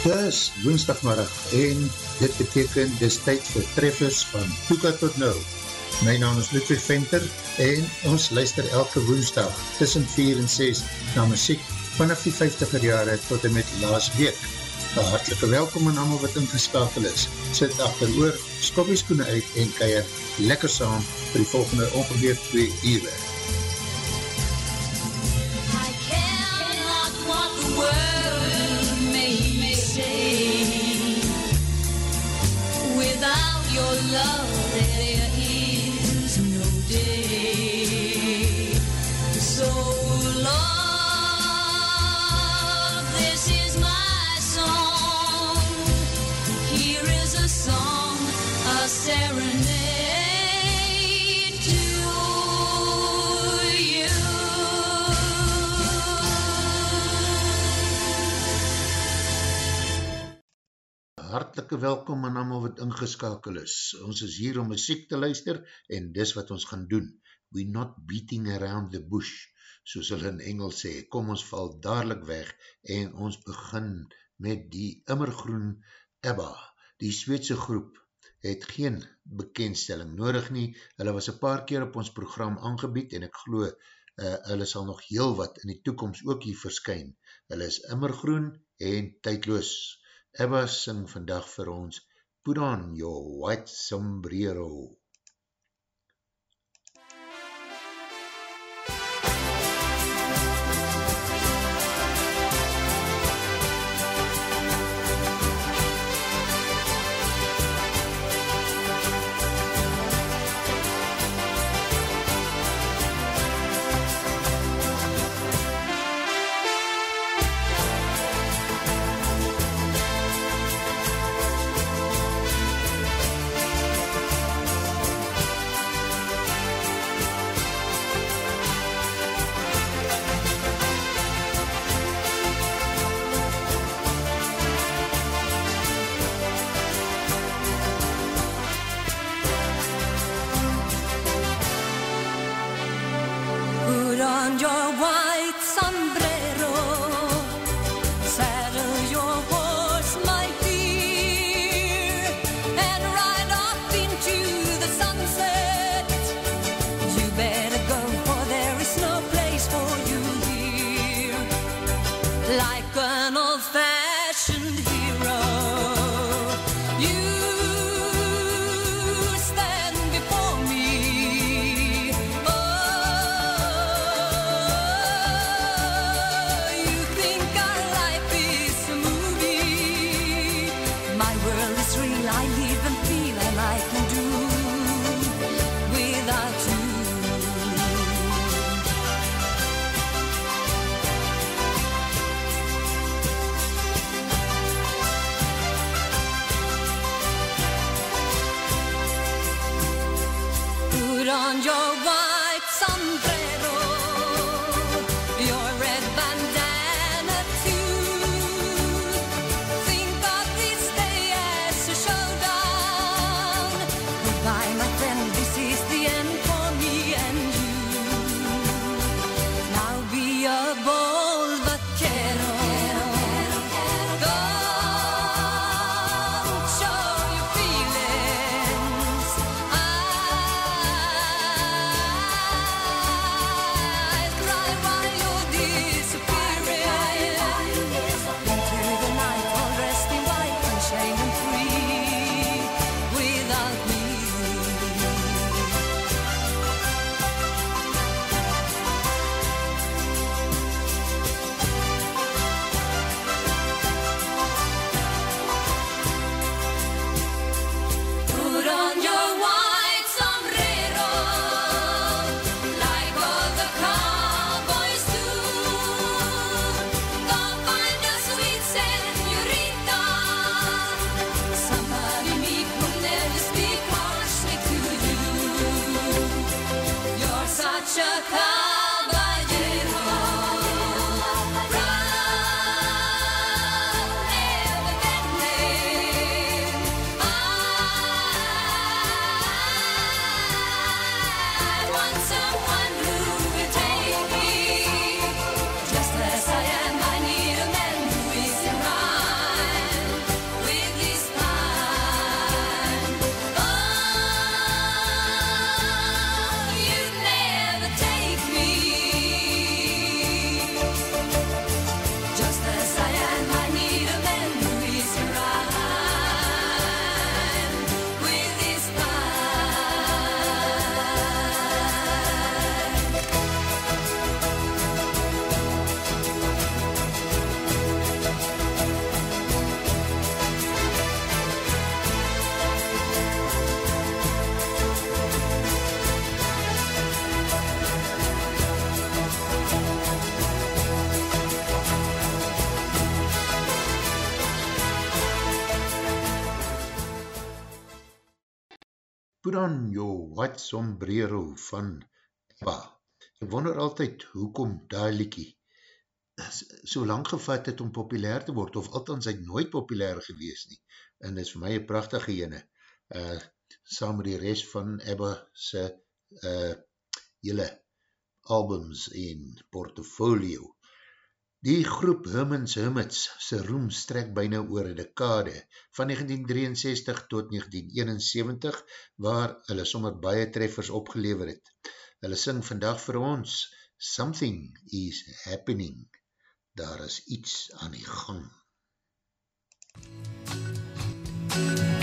Dis woensdagmiddag en dit beteken dis tyd vir treffers van Toeka tot Nou. My naam is Ludwig Venter en ons luister elke woensdag tussen 4 en 6 na muziek vanaf die 50er jare tot en met laas week. Een hartelike welkom aan allemaal wat ingeskakel is. Sit achter oor, skopjes koene uit en keier lekker saam vir die volgende ongeveer 2 uur. Hartelike welkom aan allemaal wat ingeskakel is. Ons is hier om muziek te luister en dis wat ons gaan doen. We not beating around the bush, soos hulle in Engels sê. Kom ons val dadelijk weg en ons begin met die immergroen Ebba. Die Sweedse groep het geen bekendstelling nodig nie. Hulle was een paar keer op ons program aangebied en ek glo uh, hulle sal nog heel wat in die toekomst ook hier verskyn. Hulle is immergroen en tydloos. Ebba sing vandag vir ons Put on your white sombrero. White sombrero van Ebba. Ek wonder altyd, hoekom daar liekie so lang gevat het om populair te word, of althans hy nooit populair gewees nie, en is vir my een prachtige ene, uh, saam met die rest van Ebba se uh, hele albums en portfolio. Die groep Hummins Hummits se roem strek byna oor een dekade, van 1963 tot 1971, waar hulle sommer baie treffers opgelever het. Hulle sing vandag vir ons, Something is happening daar is iets aan die gang. Something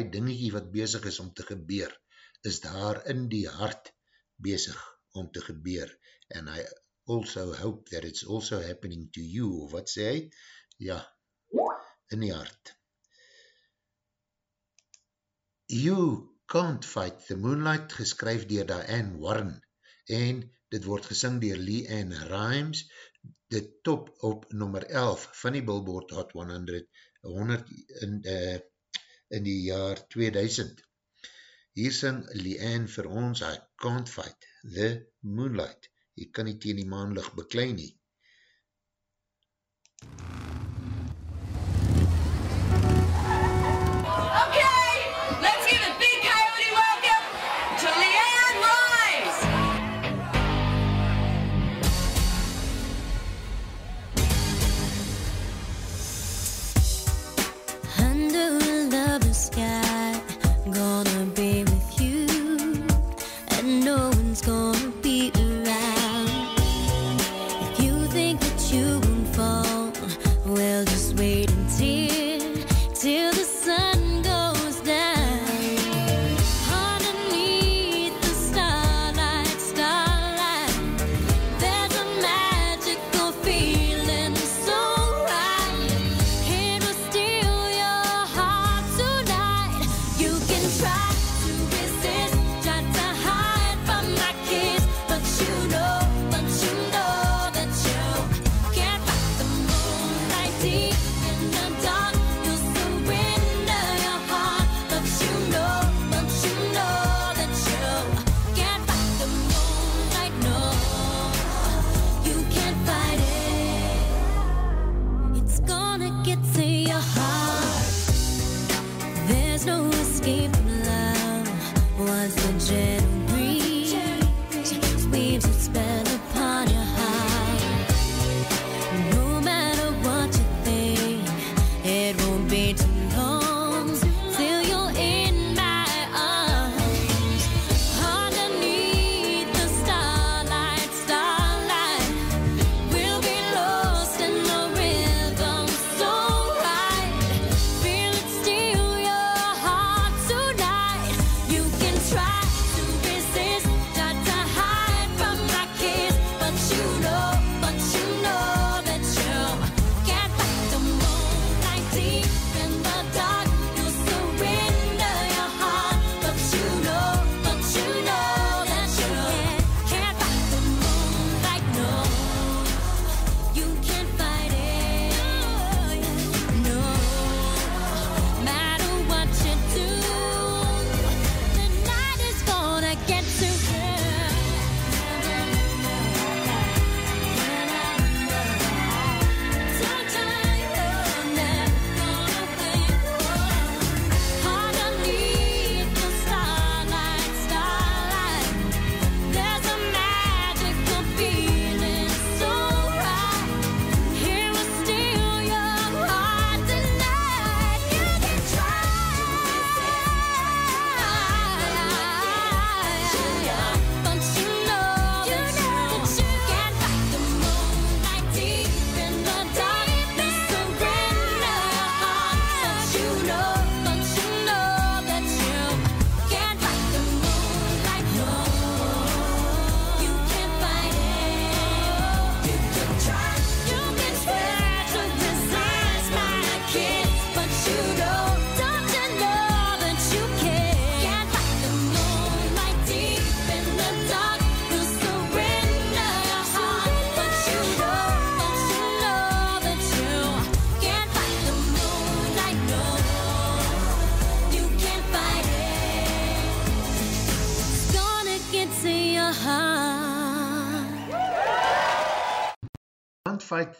die dingetjie wat bezig is om te gebeur, is daar in die hart bezig om te gebeur, and I also hope that it's also happening to you, of wat sê hy? Ja, in die hart. You Can't Fight the Moonlight, geskryf dier Diane Warren, en dit word gesing dier Lee Ann Rimes, dit top op nummer 11 van die Billboard Hot 100, 100 in, uh, in die jaar 2000. Hier sing Lee Ann vir ons, I Can't Fight the Moonlight, jy kan nie teen die maanlig beklein nie. Okay,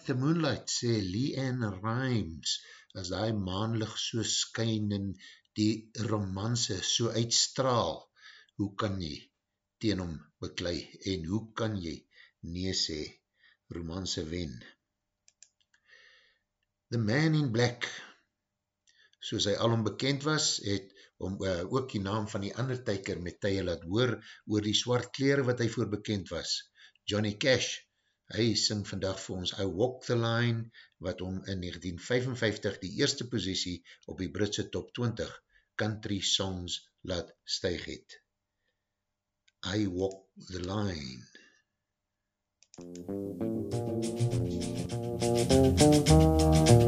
the Moonlight, sê Leanne Rimes, as die maanlig so skyn en die romanse so uitstraal, hoe kan jy teen hom beklei en hoe kan jy nee sê, romanse wen. The Man in Black, soos hy alom bekend was, het om uh, ook die naam van die ander tyker met tye laat hoor oor die swart kleren wat hy voor bekend was. Johnny Cash, hy sing vandag vir ons I Walk the Line, wat om in 1955 die eerste positie op die Britse top 20 country songs laat stuig het. I Walk the Line. I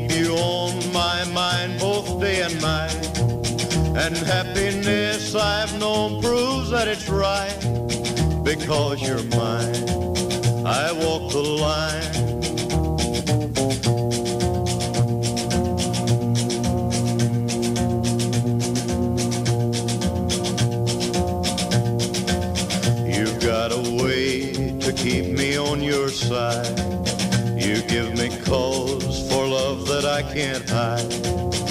day and night. And happiness I've known proves that it's right because you're mine. I walk the line. You've got a way to keep me on your side. You give me cause for love that I can't hide.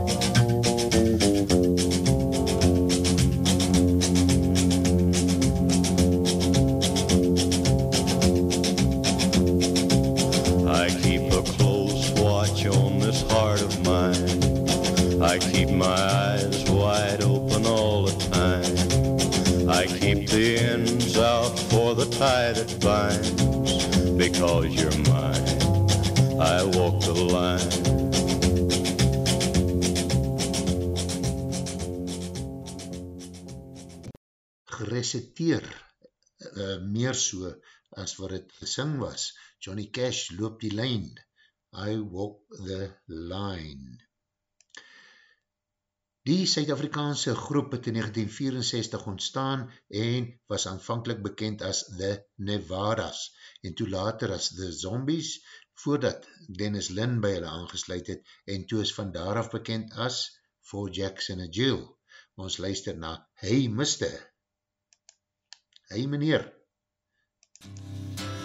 Because you're mine, I walk the line. gereciteer, uh, meer so as wat het gesing was. Johnny Cash loop die lijn. I walk the line. Die Suid-Afrikaanse groep het in 1964 ontstaan en was aanvankelijk bekend as The Nevadas en toe later as The Zombies voordat Dennis Lynn by hulle aangesluit het en toe is van daaraf bekend as Four Jacks in a Jail. Ons luister na Hey Mister. Hey meneer. Hey,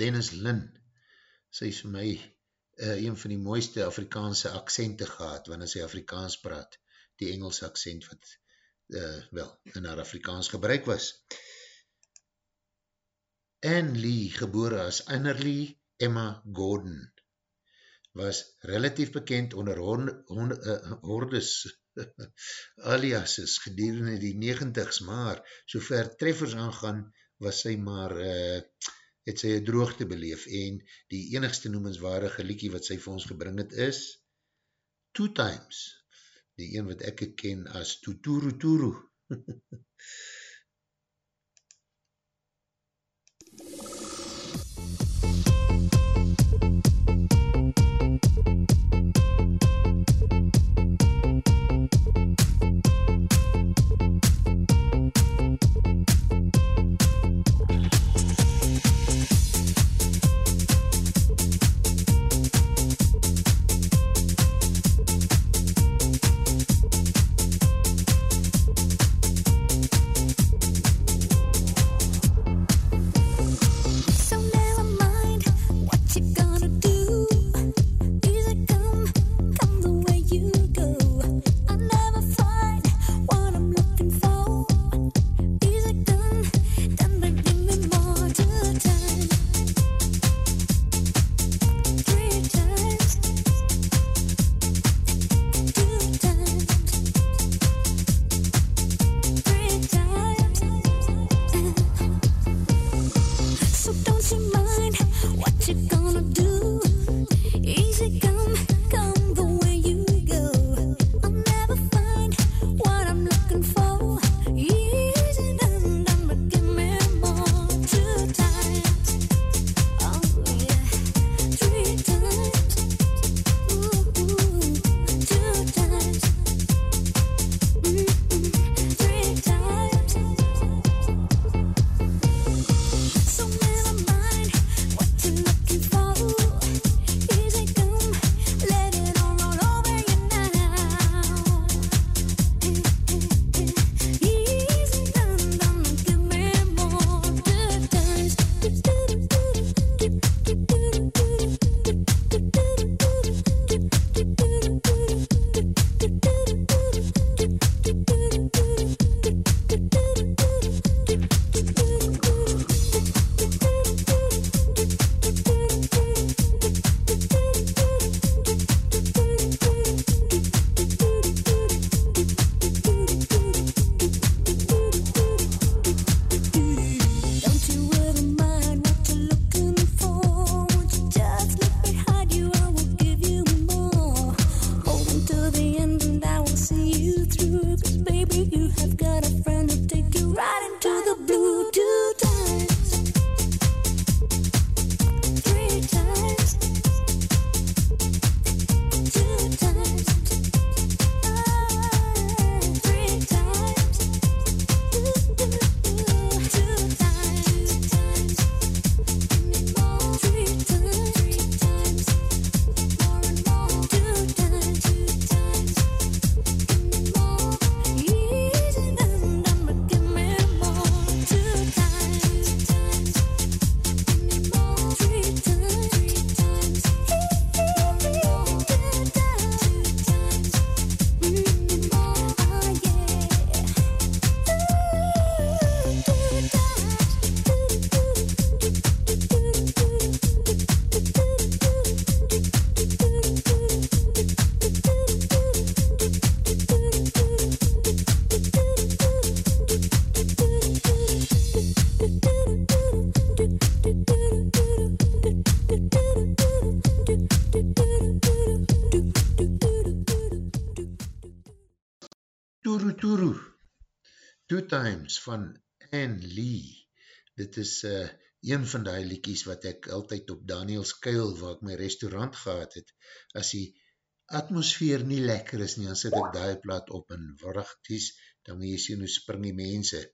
Glennis Lynn, sy is vir my uh, een van die mooiste Afrikaanse accente gehad, wanneer sy Afrikaans praat, die Engelse accent wat uh, wel, in haar Afrikaans gebruik was. Anne Lee, gebore as Annerly Emma Gordon, was relatief bekend onder hordes aliases gedurende die negentigs, maar so ver treffers aangaan, was sy maar, uh, het sy een droogte beleef, en die enigste noemenswaardige liekie wat sy vir ons gebring het is, Two Times, die een wat ek ken as Tuturu Turu. Times van Anne Lee. Dit is uh, een van die liekies wat ek altyd op Daniels Kuil, waar ek my restaurant gehad het, as die atmosfeer nie lekker is nie, dan sit ek die plaat op en warachties, dan moet jy sien hoe spring die mense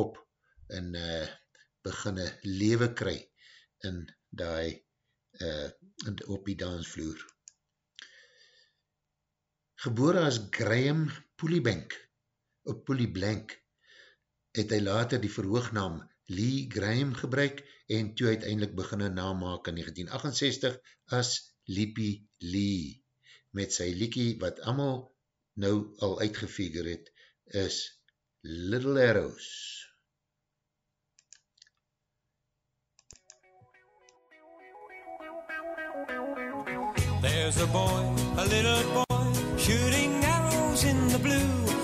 op en uh, beginne lewe kry in die uh, op die dansvloer. Gebore as Graham Pooliebank, op Poolieblank, het hy later die verhoognaam Lee Graham gebruik en toe uiteindelik begin een namaak in 1968 as Lippy Lee met sy liekie wat allemaal nou al uitgefigure het is Little Arrows. There's a boy, a little boy, shooting arrows in the blue,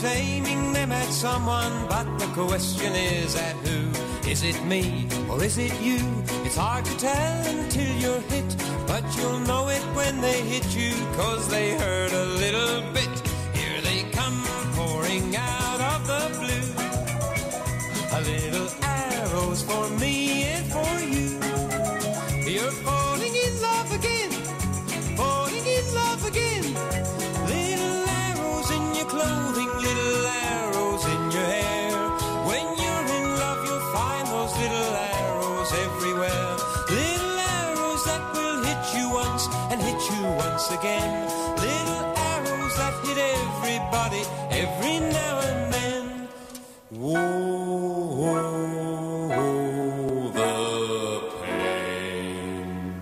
he's aiming them at someone, but the question is at who? Is it me or is it you? It's hard to tell until you're hit, but you'll know it when they hit you, cause they hurt a little bit. Here they come pouring out again. Little arrows that hit everybody every now and then. Whoa, the pain.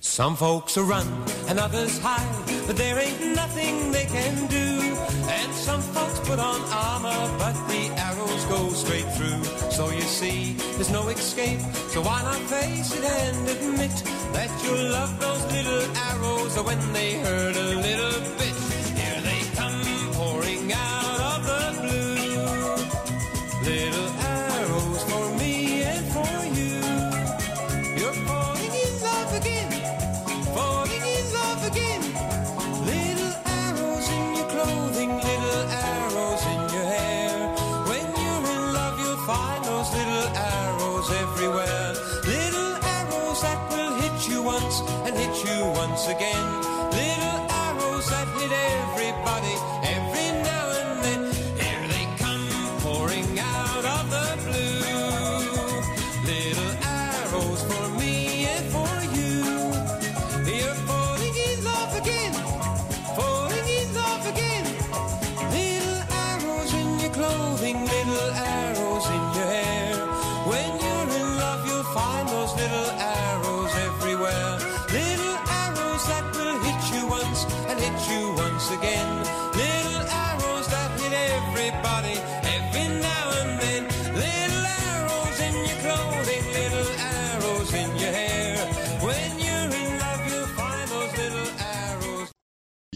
Some folks will run and others hide, but there ain't nothing they can do. Put on armor, but the arrows go straight through. So you see, there's no escape. So why not face it and admit that you love those little arrows when they hurt a little bit? Here they come pouring out once again. Little arrows that hit everybody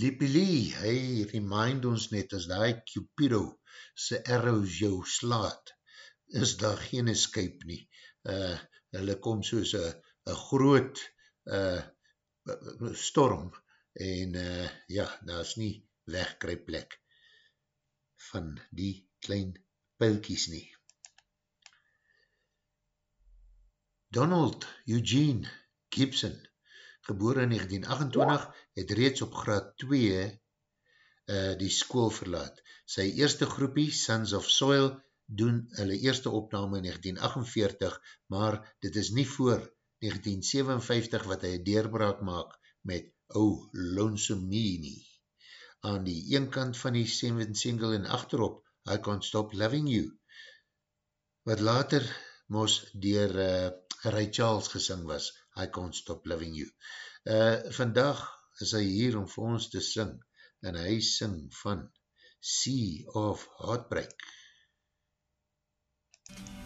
Lippy Lee, hy remind ons net as die Cupido se arrows jou slaat, is daar geen escape nie. Uh, hulle kom soos een groot uh, storm en uh, ja, daar is nie wegkryplek van die klein pijlkies nie. Donald Eugene Gibson, geboren in 1928, het reeds op graad 2 uh, die school verlaat. Sy eerste groepie, Sons of Soil, doen hulle eerste opname in 1948, maar dit is nie voor 1957 wat hy deurbraak maak met O Lonesome Me. Aan die een kant van die 7 single en achterop, I Can't Stop Loving You, wat later mos dier uh, Ray Charles gesing was, I Can't Stop Loving You. Uh, vandag is hy hier om vir ons te sing, en hy sing van Sea of Heartbreak. The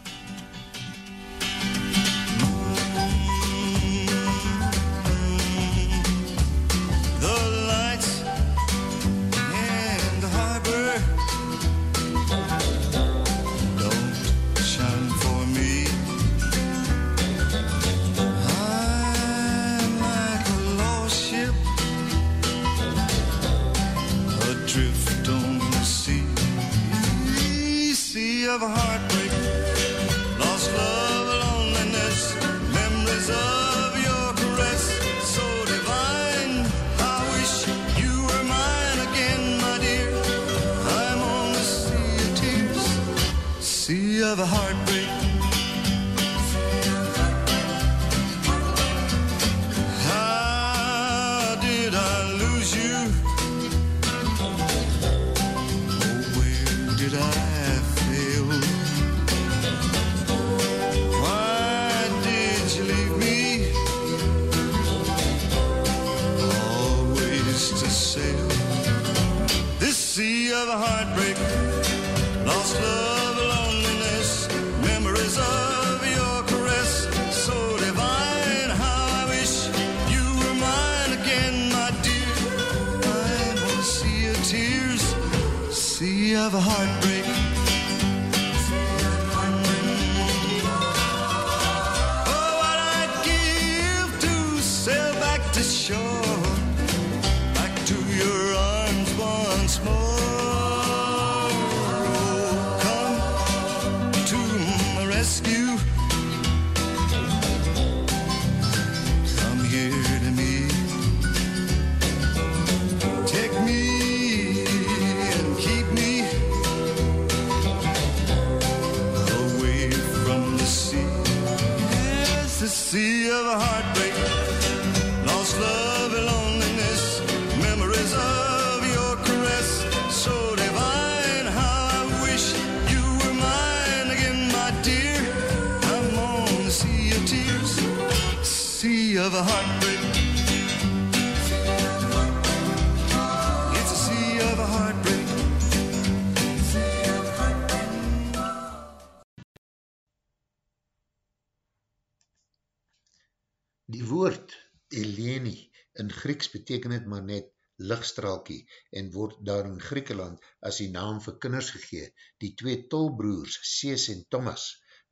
beteken het maar net lichtstraalkie en word daar in Griekeland as die naam vir kinders gegee. Die twee tolbroers, Sees en Thomas,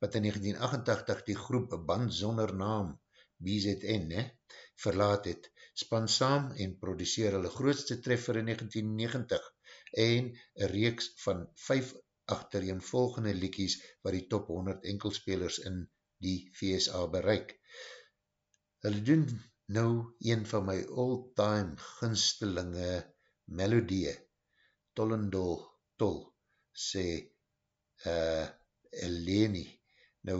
wat in 1988 die groep Band Zonder Naam, BZN, ne, verlaat het, span saam en produceer hulle grootste treffer in 1990 en een reeks van vijf achtereen volgende liekies wat die top 100 enkelspelers in die VSA bereik. Hulle doen nou een van my all-time gunstelinge melodie, Tollendol Tol, sê uh, Eleni. Nou,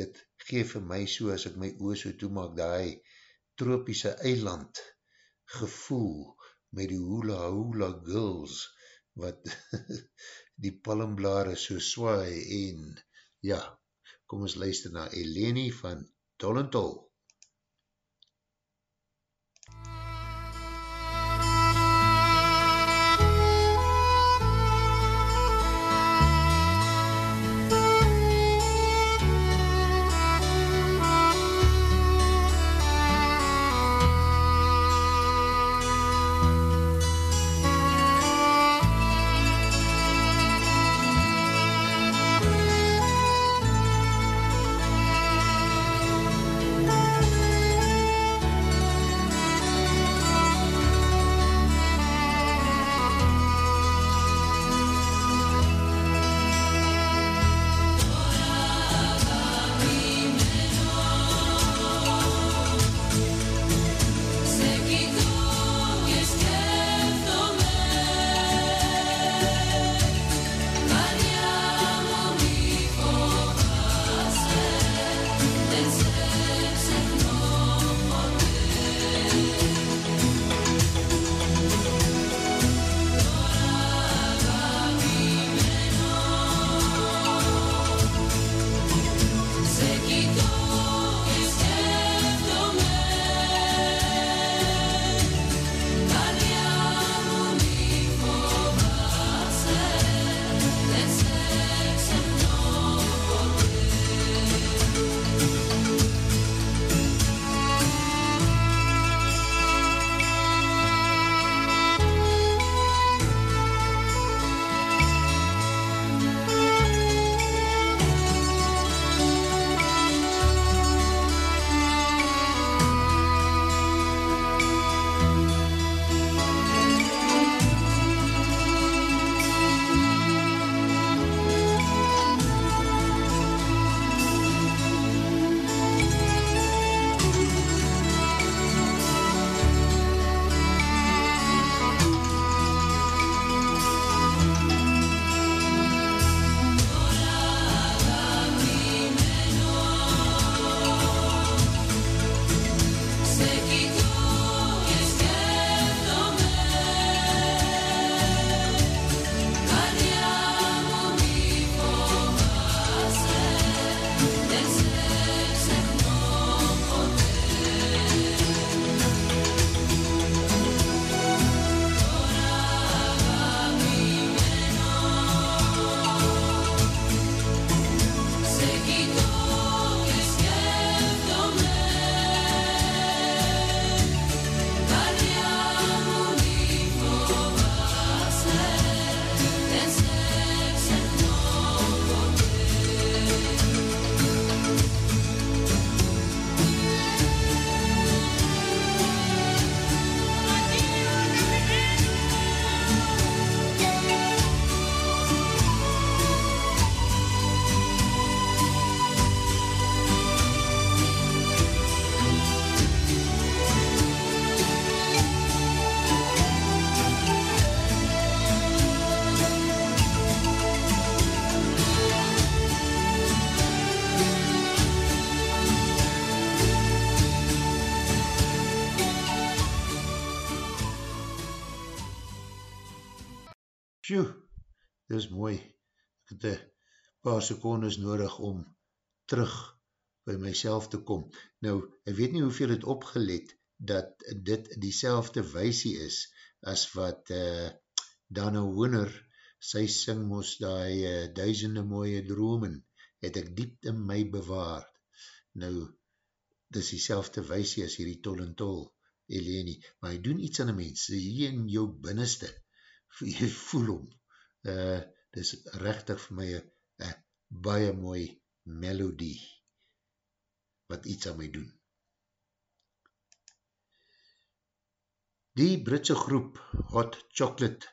dit geef vir my so, as ek my oor so toemaak, die tropiese eiland gevoel met die hula hula girls, wat die palmblare so swaai en ja, kom ons luister na Eleni van Tollendol. Thank is mooi. Ek het een paar secondes nodig om terug by myself te kom. Nou, ek weet nie hoeveel het opgelet dat dit die selfde weisie is as wat uh, Dana Wooner, sy sing moes die uh, duisende mooie dromen, het ek diep in my bewaard. Nou, dit is die selfde weisie as hierdie tol en tol, Eleni, maar hy doen iets aan die mens, hier in jou binneste, jy voel om, uh, dit is rechtig vir my een baie mooi melodie, wat iets aan my doen. Die Britse groep Hot Chocolate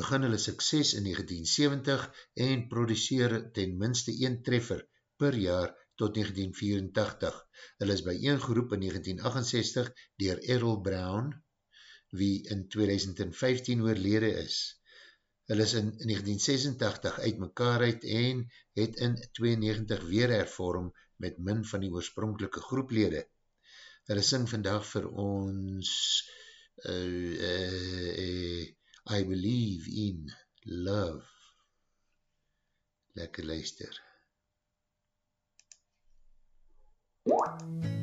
begin hulle sukses in 1970 en produceer ten minste een treffer per jaar tot 1984. Hulle is by een groep in 1968 dier Errol Brown, wie in 2015 oorlede is. Hulle is in 1986 uit mekaar uit en het in 92 weer hervorm met min van die oorspronkelike groeplede. Hulle sing vandag vir ons uh, uh, uh, I Believe in Love. Lekker luister. I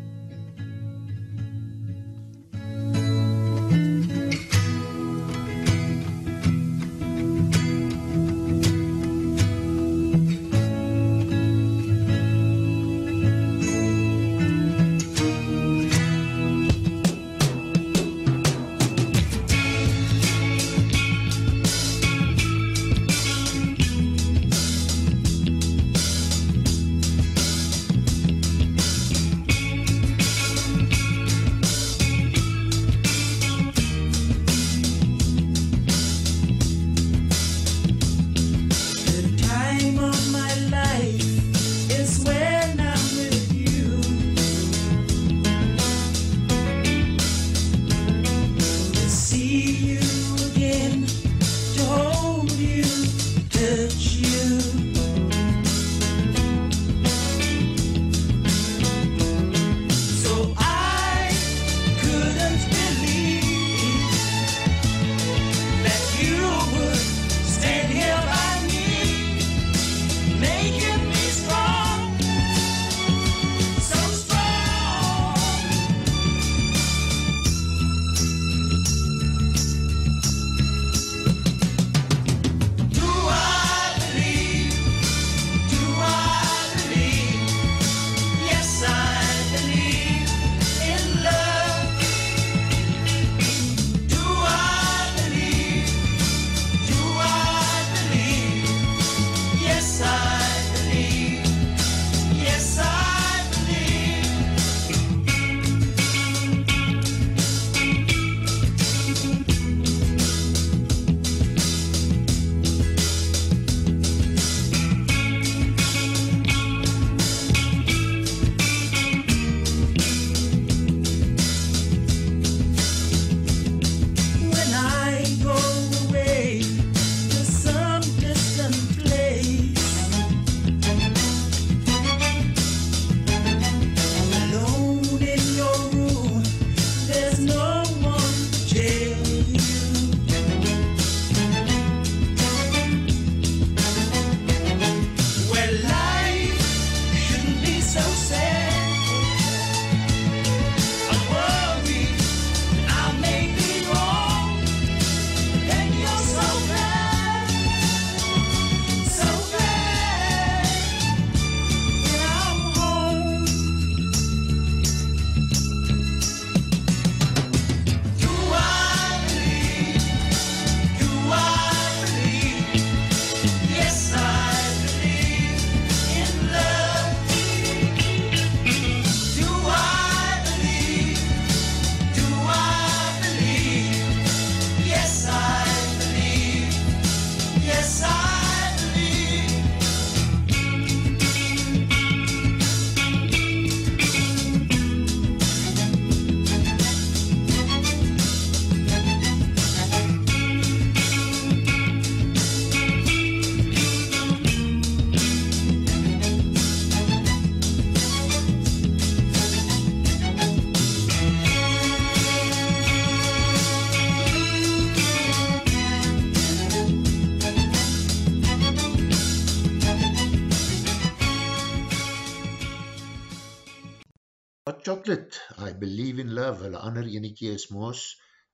love, hulle ander enekie is mos,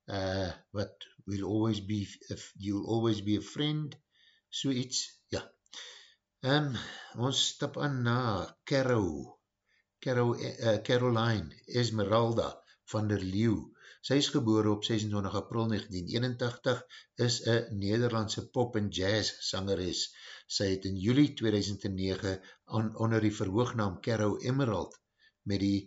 uh, what will always be, if you'll always be a friend, so iets, ja. Um, ons stap aan na Caro, Caro uh, Caroline Esmeralda van der Leeuw. Sy is geboren op 26 april 1981, is een Nederlandse pop en jazz sangeres. Sy het in juli 2009 on, onder die verhoognaam Caro Emerald met die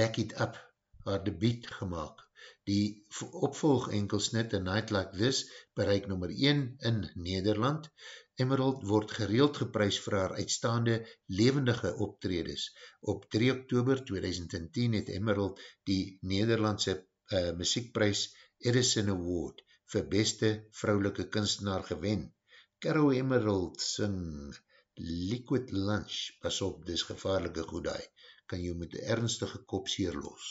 Back It Up haar debiet gemaakt. Die opvolg enkelsnit A Night Like This bereik nummer 1 in Nederland. Emerald word gereeld geprys vir haar uitstaande levendige optredes. Op 3 oktober 2010 het Emerald die Nederlandse uh, muziekprys Edison Award vir beste vrouwelike kunstenaar gewen. Caro Emerald sing Liquid Lunch, pas op, dis gevaarlike goedai, kan jy met ernstige kopseer los.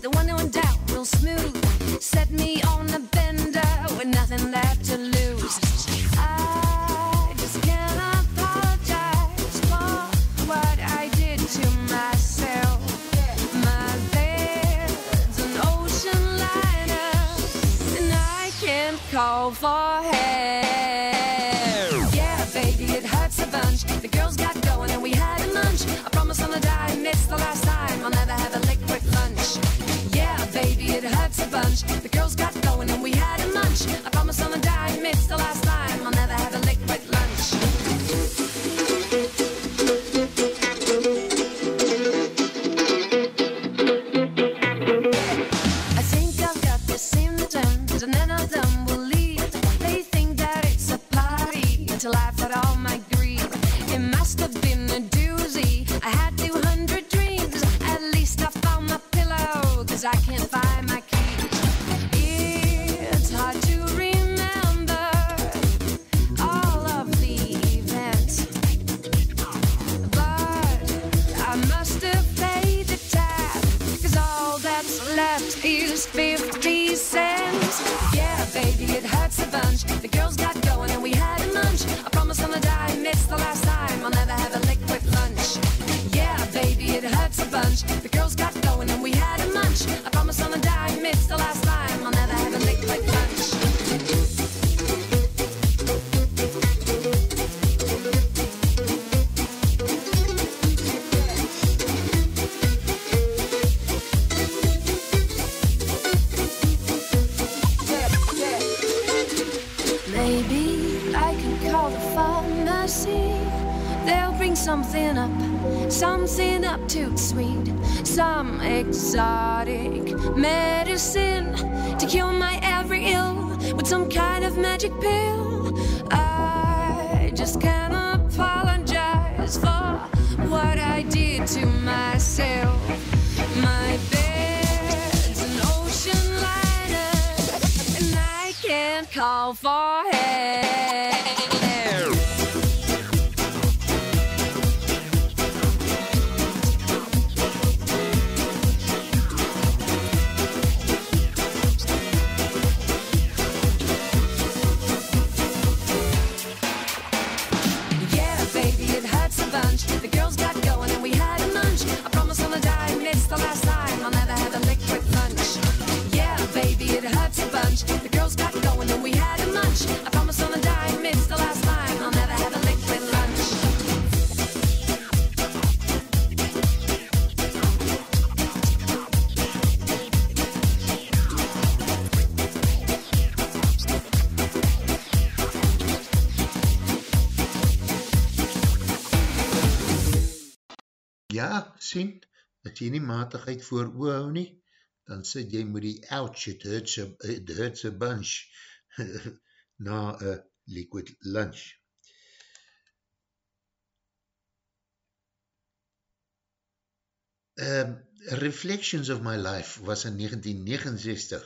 the one that went down real smooth, set me on a bender with nothing left to lose. I just can't apologize for what I did to myself. My bed's an ocean liner, and I can't call for The girls got going and we had a munch. sien, as jy nie matigheid voor oor hou nie, dan sit jy met die ouch, it hurts a, eh, it hurts a bunch, na a liquid lunch. Um, Reflections of My Life was in 1969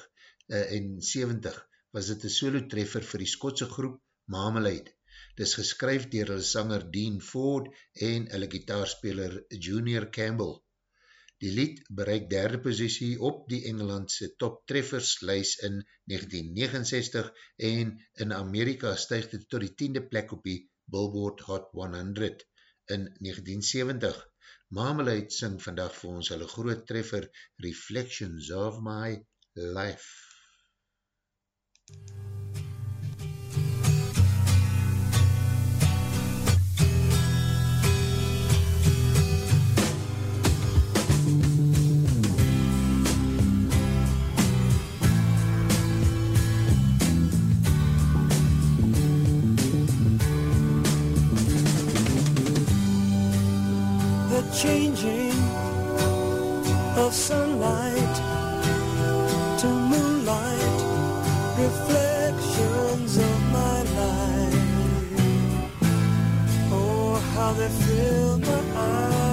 uh, eh, en 70 was het een solo treffer vir die Skotse groep Marmalade Dis geskryf dier hulle sanger Dean Ford en hulle gitaarspeler Junior Campbell. Die lied bereik derde posiesie op die Engelandse toptrefferslys in 1969 en in Amerika stuig dit tot die tiende plek op die Billboard Hot 100 in 1970. Marmalade sing vandag vir ons hulle groot treffer Reflections of My Life. changing of sunlight to moonlight reflections of my life. Oh, how they fill my eyes.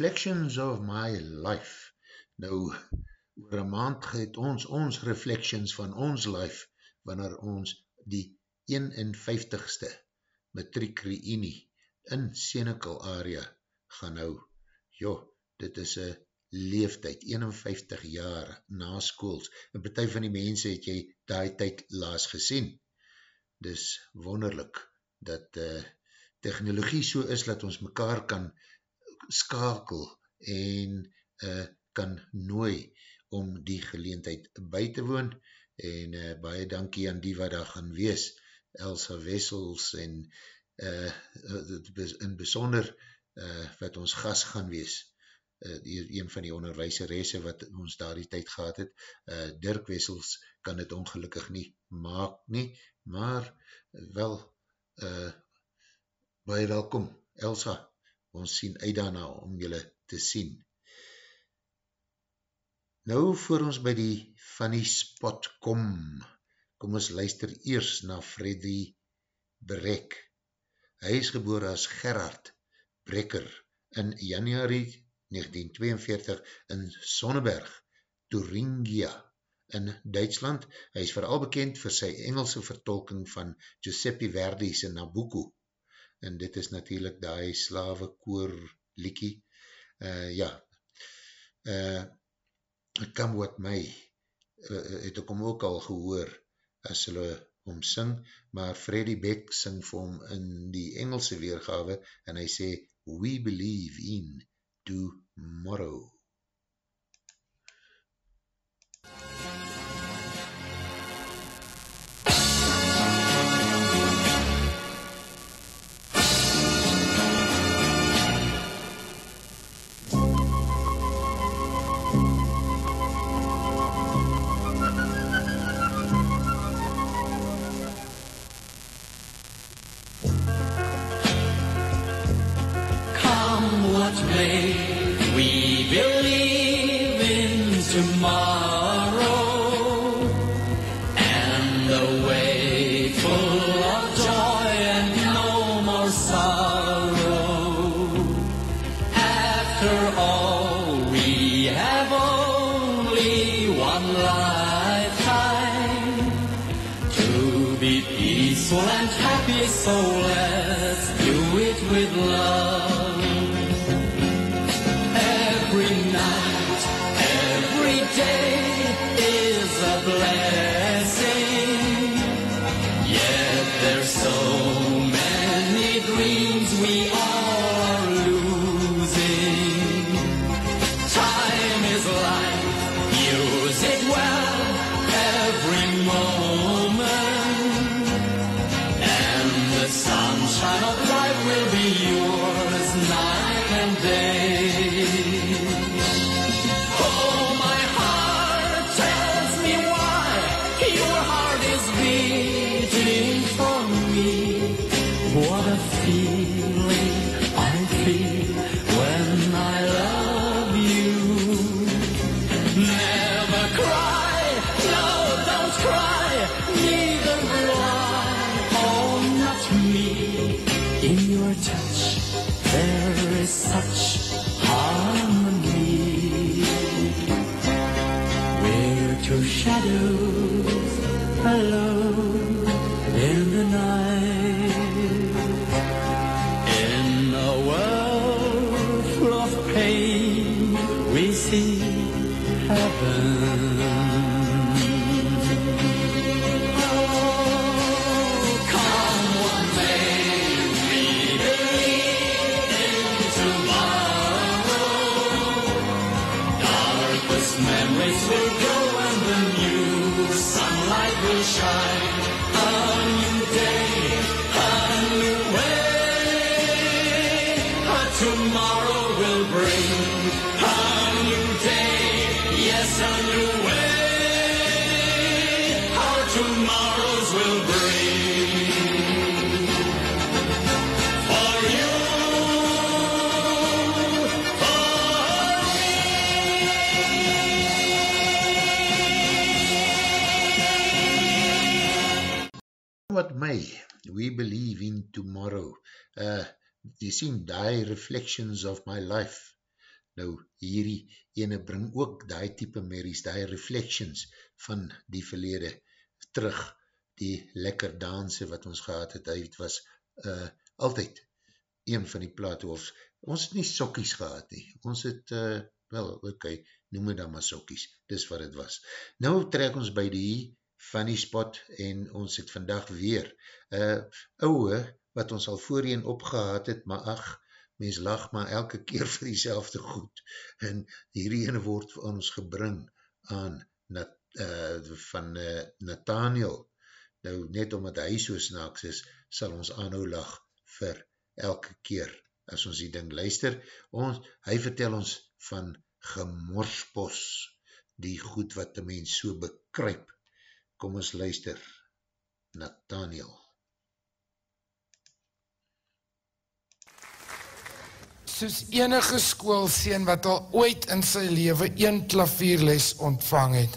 Reflections of My Life. Nou, oor een maand het ons ons reflections van ons life, wanneer ons die 51ste matriek reunie in Senecal area gaan hou. Jo, dit is een leeftijd, 51 jaar na schools. Een partij van die mense het jy die tyd laas gesien. Dis wonderlik dat uh, technologie so is dat ons mekaar kan skakel en uh, kan nooi om die geleentheid by te woon. En uh, baie dankie aan die wat daar gaan wees, Elsa Wessels en uh, in besonder uh, wat ons gas gaan wees, uh, die, een van die onderwijseresse wat ons daar die tyd gehad het, uh, Dirk Wessels kan het ongelukkig nie maak nie, maar wel uh, baie welkom, Elsa, ons sien uit daarna om julle te sien. Nou voor ons by die funny spot kom, kom ons luister eers na Freddy Brek. Hy is geboor as Gerard Brekker in januari 1942 in Sonneberg, Thuringia in Duitsland. Hy is vooral bekend vir sy Engelse vertolking van Giuseppe Verdi's Nabucco. En dit is natuurlijk die slawe koor liekie. Uh, ja, uh, Come What May, uh, het ek hom ook al gehoor as hulle hom sing, maar Freddie Beck sing vir hom in die Engelse weergawe en hy sê, We believe in tomorrow. Die reflections of my life. Nou, hierdie ene bring ook die type merries, die reflections van die verlede terug, die lekker danse wat ons gehad het, hy was uh, altyd een van die plate, of ons het nie sokkies gehad nie, ons het, uh, wel, okay, noem het dan maar sokkies, dis wat het was. Nou trek ons by die funny spot, en ons het vandag weer, uh, ouwe, wat ons al voorheen opgehaad het, maar ach, mens lag maar elke keer vir die goed, en hierdie ene word vir ons gebring aan Nat, uh, van uh, Nathaniel, nou net omdat hy so snaaks is, sal ons aanhou lag vir elke keer, as ons die ding luister, ons, hy vertel ons van gemorspos, die goed wat die mens so bekryp, kom ons luister, Nathaniel. Soos enige skoolseen wat al ooit in sy leven een klavierles ontvang het,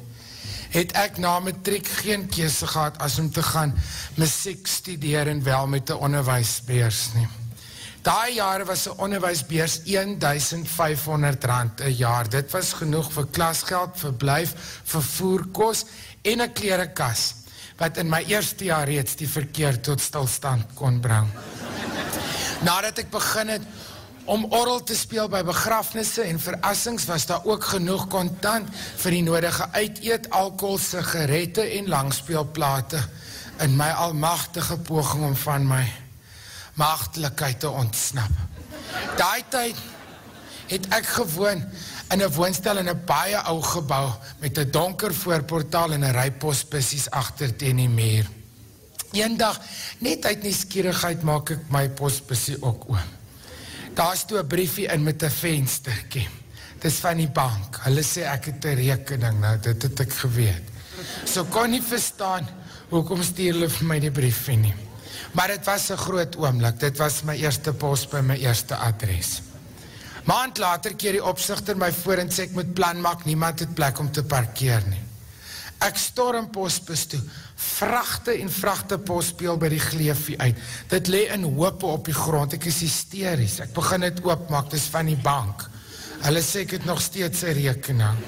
het ek na matriek geen kese gehad as om te gaan muziek studeer en wel met die onderwijsbeers nie. Daai jare was die onderwijsbeers 1500 rand een jaar. Dit was genoeg vir klasgeld, verblijf, vervoerkos en een klerekas, wat in my eerste jaar reeds die verkeer tot stilstand kon bring. Nadat ek begin het om orrel te speel by begrafnisse en verassings was daar ook genoeg kontant vir die nodige uiteet, alcohol, sigarette en langspeelplate in my almachtige poging om van my maagdelikheid te ontsnap. Daai tyd het ek gewoon in een woonstel in een baie ou gebouw met een donker voorportaal en een rij postbussies achter teen die meer. Een dag, net uit nieuwsgierigheid maak ek my postbussie ook oom. Daar is toe een briefie in met een vensterkie. Dit is van die bank. Hulle sê ek het een rekening, nou dit het ek geweet. So kon nie verstaan, hoekom stuur hulle vir my die briefie nie. Maar dit was een groot oomlik, dit was my eerste post by my eerste adres. Maand later keer die opzichter my voor en sê ek moet plan maak, niemand het plek om te parkeer nie. Ek storm postbus toe, vrachte en vrachte postspeel by die gleefie uit. Dit le in hoope op die grond, ek is hysterisch. Ek begin het oopmaak, dit is van die bank. Hulle sê ek het nog steeds een rekening.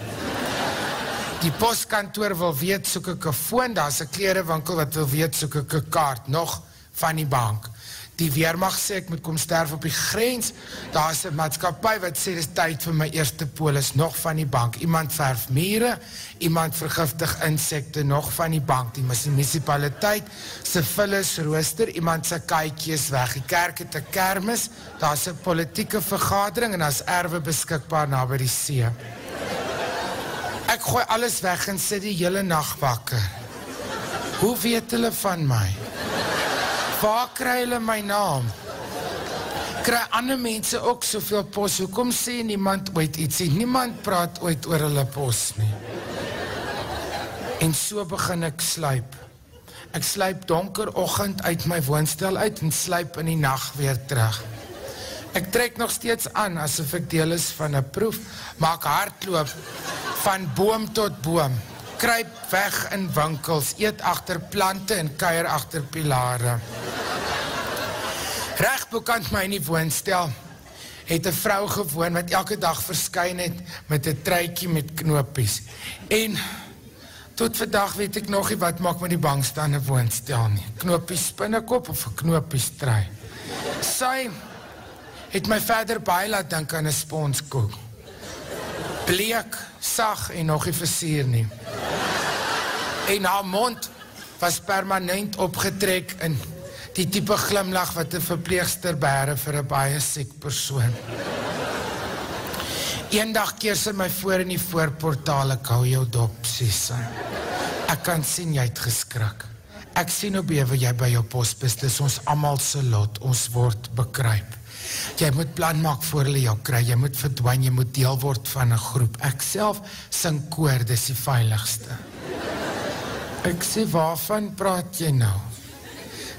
Die postkantoor wil weet, soek ek een foon, daar is een klerenwinkel wat wil weet, soek ek een kaart, nog van die bank. Die Weermacht sê ek moet kom sterf op die grens, daar is een maatskapie wat sê, dit is tyd vir my eerste polis, nog van die bank. Iemand verf mire, iemand vergiftig insekte, nog van die bank. Die municipaliteit, syphilis rooster, iemand sy kaikie weg. Die kerk het een kermis, daar is een politieke vergadering en daar is erwe beskikbaar na by die see. Ek gooi alles weg en sit die hele nacht wakker. Hoe weet hulle van my? Waar kry hulle my naam? Kry ander mense ook soveel pos? Hoekom sê niemand ooit iets? Niemand praat ooit oor hulle pos nie. En so begin ek sluip. Ek sluip donker ochend uit my woonstel uit en sluip in die nacht weer terug. Ek trek nog steeds aan asof ek deel is van een proef, maar ek hardloop van boom tot boom, kruip weg in winkels, eet achter plante en keier achter pilare. Rechtbekant my in die woonstel, het een vrou gewoon wat elke dag verskyn het met een truikie met knoopies. En tot vandag weet ek nog nie wat maak met die bangstaande woonstel nie. Knoopies spinnekop of een knoopies trui. Sy het my verder baie laat denk aan een sponskoek. Bleek, sag en nog nie versier nie. En haar mond was permanent opgetrek in die type glimlach wat een verpleegster bere vir een baie siek persoon. Eendag keer sy my voor in die voorportaal, ek hou jou dop, sê sy. Ek kan sien jy het geskrik. Ek sien hoe bewe jy by jou postbus, dis ons amal se lot, ons word bekryp. Jy moet plan maak voor hulle jou kry, jy moet verdwijn, jy moet deel word van een groep. Ek self sing koor, dis die veiligste. Ek sê, waarvan praat jy nou?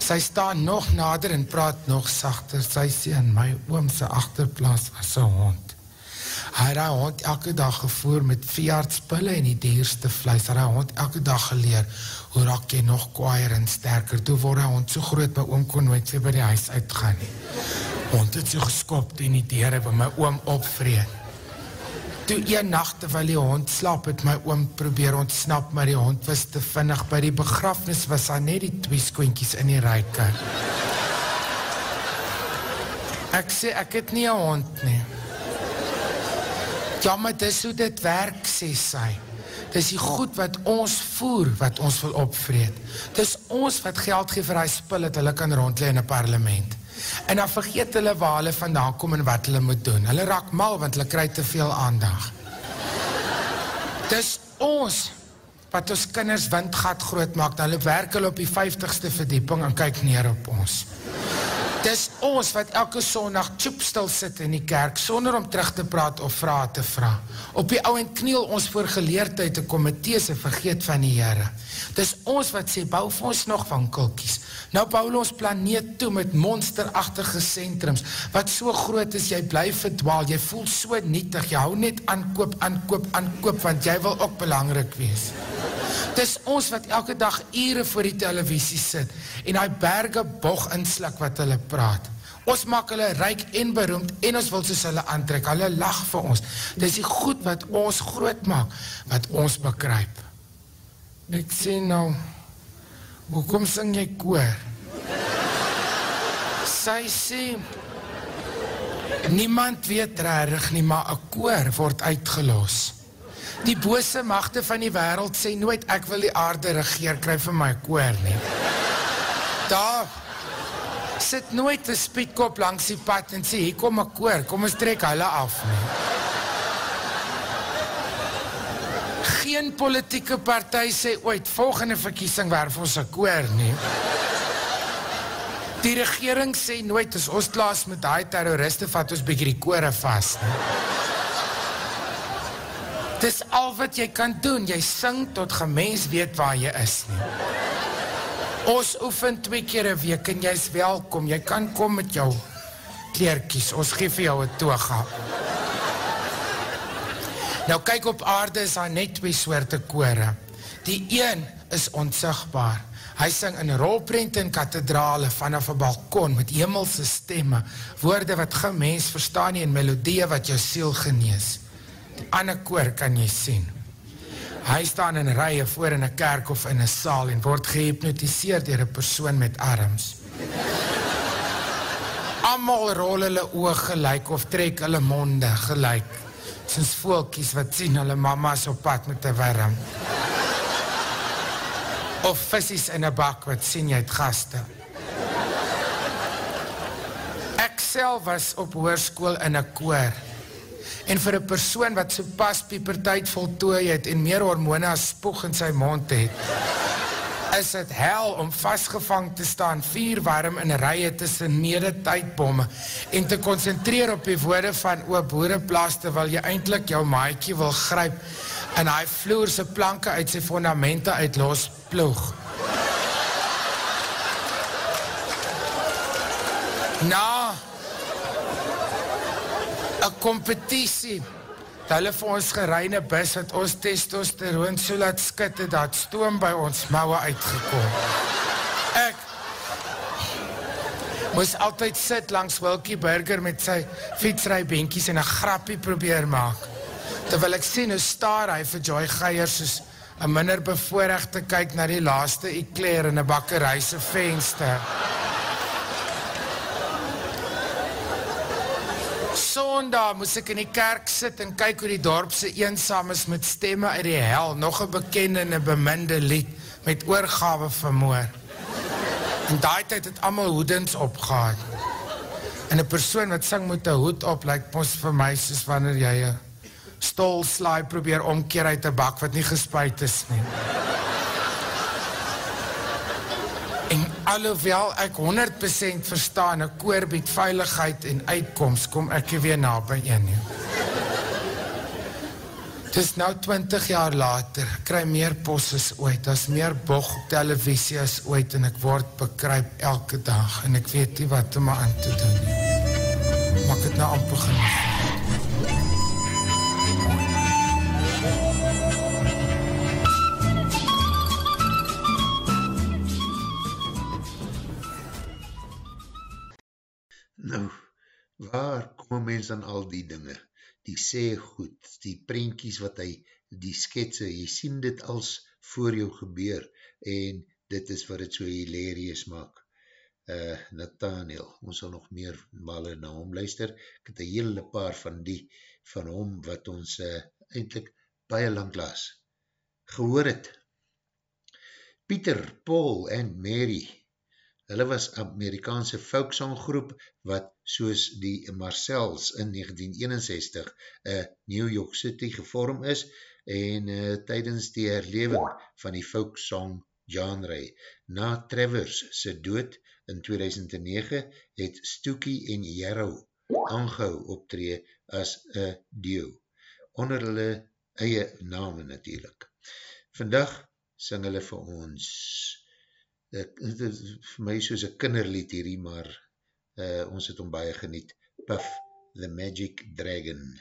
Sy staan nog nader en praat nog sachter. Sy sê, in my oomse achterplaas was een hond. Hy het die hond elke dag gevoer met veeartspille en die dierste vlees. Hy het die hond elke dag geleer, hoe raak jy nog kwaaier en sterker. Toe word die hond so groot, my oom kon nooit weer by die huis uitgaan nie. Hond het so geskopt en die dieren by my oom opvreed. Toe een nacht terwyl die hond slaap, het my oom probeer ontsnap, maar die hond was te vinnig. By die begrafnis was daar net die twee skoentjies in die reike. Ek sê, ek het nie een hond nie. Ja, maar dis hoe dit werk, sê sy. Dis die goed wat ons voer, wat ons wil opvreed. Dis ons wat geld geef vir die spul, dat hulle kan rondlee in een parlement. En dan vergeet hulle waar hulle vandaan kom en wat hulle moet doen. Hulle raak mal, want hulle krijg te veel aandag. Dis ons wat ons kinders windgat groot maak, dan hulle werk hulle op die 50ste verdieping en kyk neer op ons. Dis ons wat elke sondag tjoep stil sit in die kerk, sonder om terug te praat of vraag te vraag. Op die ou en kniel ons voor geleerdheid te komitee vergeet van die Heere. Dis ons wat sê, bou vir ons nog wankelkies. Nou bou ons planeet toe met monsterachtige centrums, wat so groot is, jy bly verdwaal, jy voel so nietig, jy hou net aankoop, aankoop, aankoop, want jy wil ook belangrijk wees. Dis ons wat elke dag ure voor die televisie sit en die berge bog inslik wat hulle praat. Ons maak hulle ryk en beroemd en ons wil soos hulle aantrek. Hulle lach vir ons. Dis die goed wat ons groot maak, wat ons bekryp. Ek sê nou, hoekom sing jy koor? Sy sê, niemand weet rarig nie, maar een koor word uitgelos. Die bose machte van die wereld sê nooit, ek wil die aarde regeer, kry vir my koor nie. Daar sit nooit een spietkop langs die pad en sê, hier kom een koor, kom ons trek hulle af nie. Geen politieke partij sê ooit, volgende verkiesing werf ons een koor nie. Die regering sê nooit, as ons klaas met die terroriste, vat ons bykie die kore vast nie. Dis al wat jy kan doen, jy sing tot gemens weet waar jy is nie. Ons oefen twee keer een week en jy is welkom, jy kan kom met jou kleerkies, ons geef jou een toga. Nou kyk op aarde is daar net twee soorte kore. Die een is onsigbaar. Hy sing in rolprente en kathedrale vanaf een balkon met hemelse stemme, woorde wat geen mens verstaan nie en melodie wat jou siel genees. Die ander koor kan jy sien. Hy staan in rye voor in een kerk of in een saal en word gehypnotiseerd dier een persoon met arms. Amal rol hulle oog gelijk of trek hulle monde gelijk, soos voelkies wat sien hulle mama's op pad met een worm. Of visies in een bak wat sien jy het gaste. Ek self was op hoerskoel in een koor, en vir een persoon wat so pas piepertijd voltooi het en meer hormone as spoeg in sy mond het, is het hel om vastgevang te staan vierwarm in rye tussen mede tydbomme en te concentreer op die woorde van oe boereplaas terwyl jy eindelijk jou maaikie wil gryp en hy vloerse planke uit sy fundamente uit los ploeg. Na een competitie het hulle vir ons gereine bus wat ons testosteroon so laat skit het dat stoom by ons mouwe uitgekom. Ek moes altyd sit langs Wilkie Burger met sy fietsrijbenkies en een grappie probeer maak. Terwyl ek sien hoe staar hy vir Joy Geier soos een minder bevoorrecht te kyk na die laaste eclair in een bakkerijse venster. Sondag moes ek in die kerk sit en kyk hoe die dorpse eensaam is met stemme uit die hel, nog een bekende en een beminde lied met oorgave vermoor. En daai tyd het allemaal hoedens opgehaad. En een persoon wat sing met een hoed op, lyk mos vir my soos wanneer jy een stolslaai probeer omkeer uit een bak wat nie gespuit is nie. Alhoewel ek 100% verstaan, een koor bied veiligheid en uitkomst, kom ek weer na by een. Het is nou 20 jaar later, ek kry meer pos as ooit, as meer bog op televisie as ooit, en ek word bekryp elke dag, en ek weet nie wat om my aan te doen. Maar ek het nou amper genoeg. Waar kom een mens dan al die dinge? Die sê goed, die prentjies wat hy, die sketse, jy sien dit als voor jou gebeur en dit is wat het so hilarious maak. uh, Nathaniel, ons sal nog meer male na hom luister, ek het een hele paar van die van hom wat ons uh, eindelijk baie langklaas gehoor het. Pieter, Paul en Mary, hulle was Amerikaanse folksonggroep wat soos die Marcells in 1961 in New York City gevorm is en uh, tydens die herleving van die folksong genre. Na Travers se dood in 2009 het Stookie en Yarrow aangehou optree as een duo, onder hulle eie name natuurlijk. Vandag sing hulle vir ons, het is vir my soos een kinderlied hierdie, maar uh, ons het om baie geniet, Puff the Magic Dragon.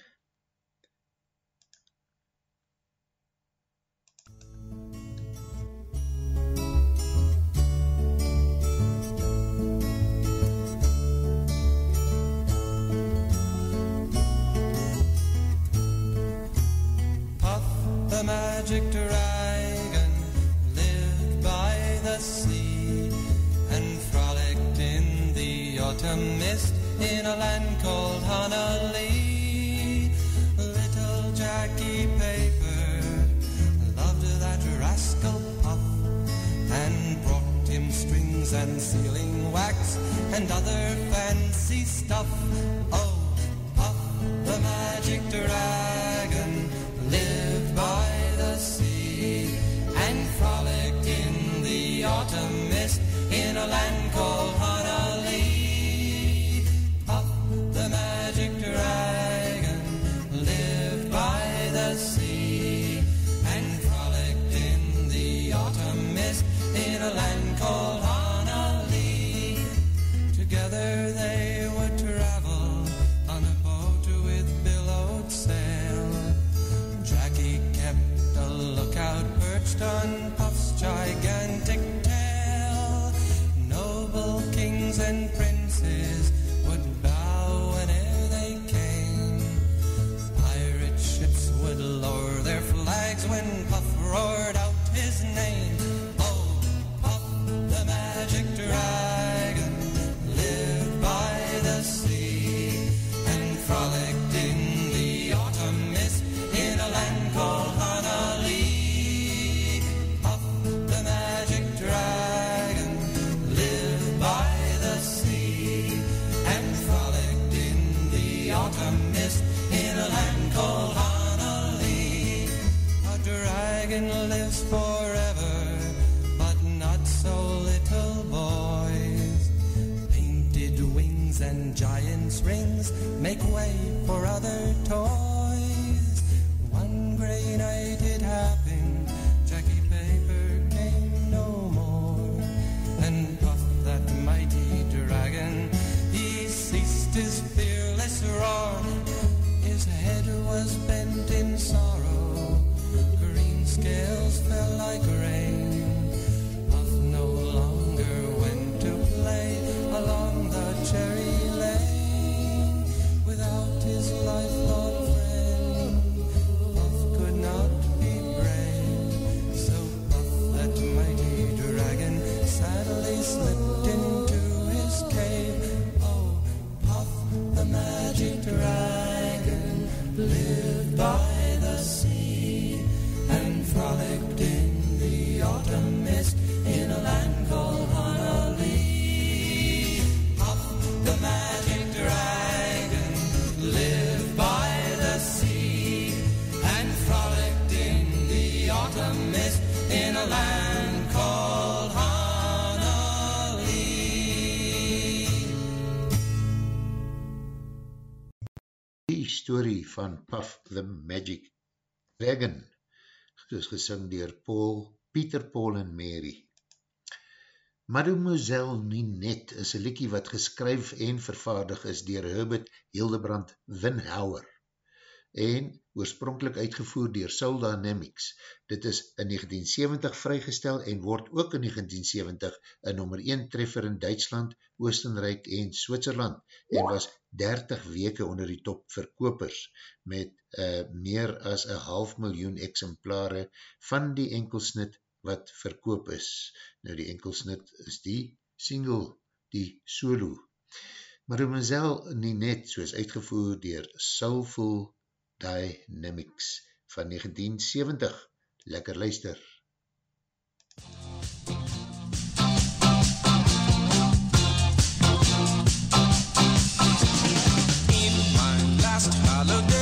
Puff the magic dragon mist in a land called Honolulu. Little Jackie Paper loved that rascal Puff and brought him strings and sealing wax and other fancy stuff. Oh, Puff the magic dragon was bent Puff the Magic Dragon, soos gesing dier Paul, Peter, Paul en Mary. Mademoiselle Ninette is een liekie wat geskryf en vervaardig is dier Herbert Hildebrand Winhauer en oorspronkelijk uitgevoer dier Soul Dynamics. Dit is in 1970 vrygestel en word ook in 1970 een nummer 1 treffer in Duitsland, Oostenrijk en Switserland en was 30 weke onder die top verkopers met uh, meer as een half miljoen exemplare van die enkelsnit wat verkoop is. Nou die enkelsnit is die single, die solo. Mademoiselle Ninette, soos uitgevoer dier Soulful Dynamics van 1970. Lekker luister! MUZIEK just look.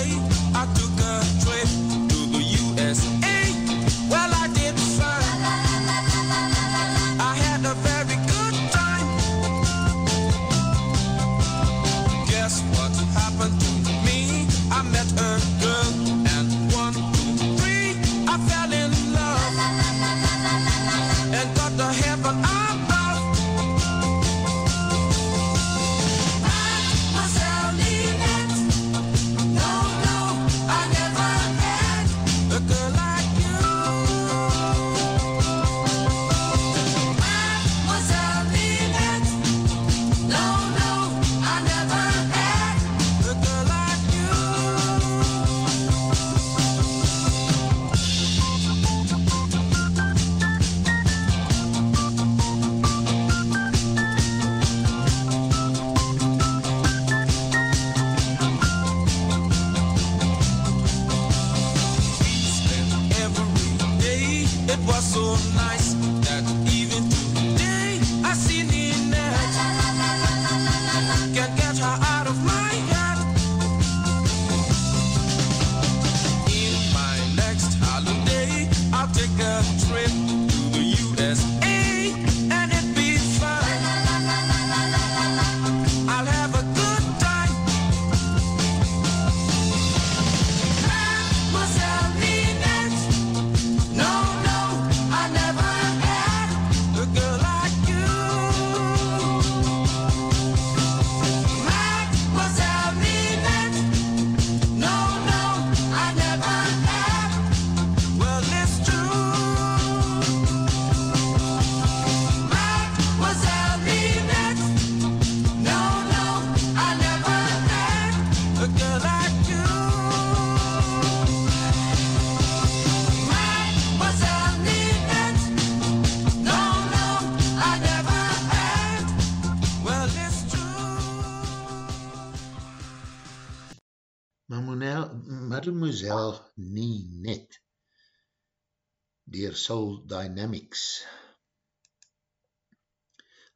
dier Soul Dynamics.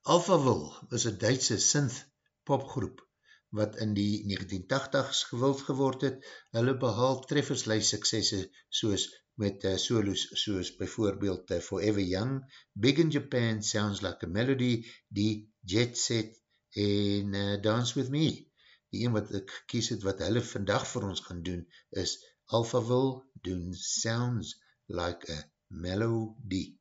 Alphaville is een Duitse synth popgroep wat in die 1980s gewild geword het, hulle behaal treffersluis suksesse soos met uh, solos soos bijvoorbeeld uh, Forever Young, Big in Japan, Sounds Like a Melody, die Jet Set en uh, Dance With Me. Die een wat ek gekies het wat hulle vandag vir ons gaan doen is Alphaville doen Sounds Like a Melody.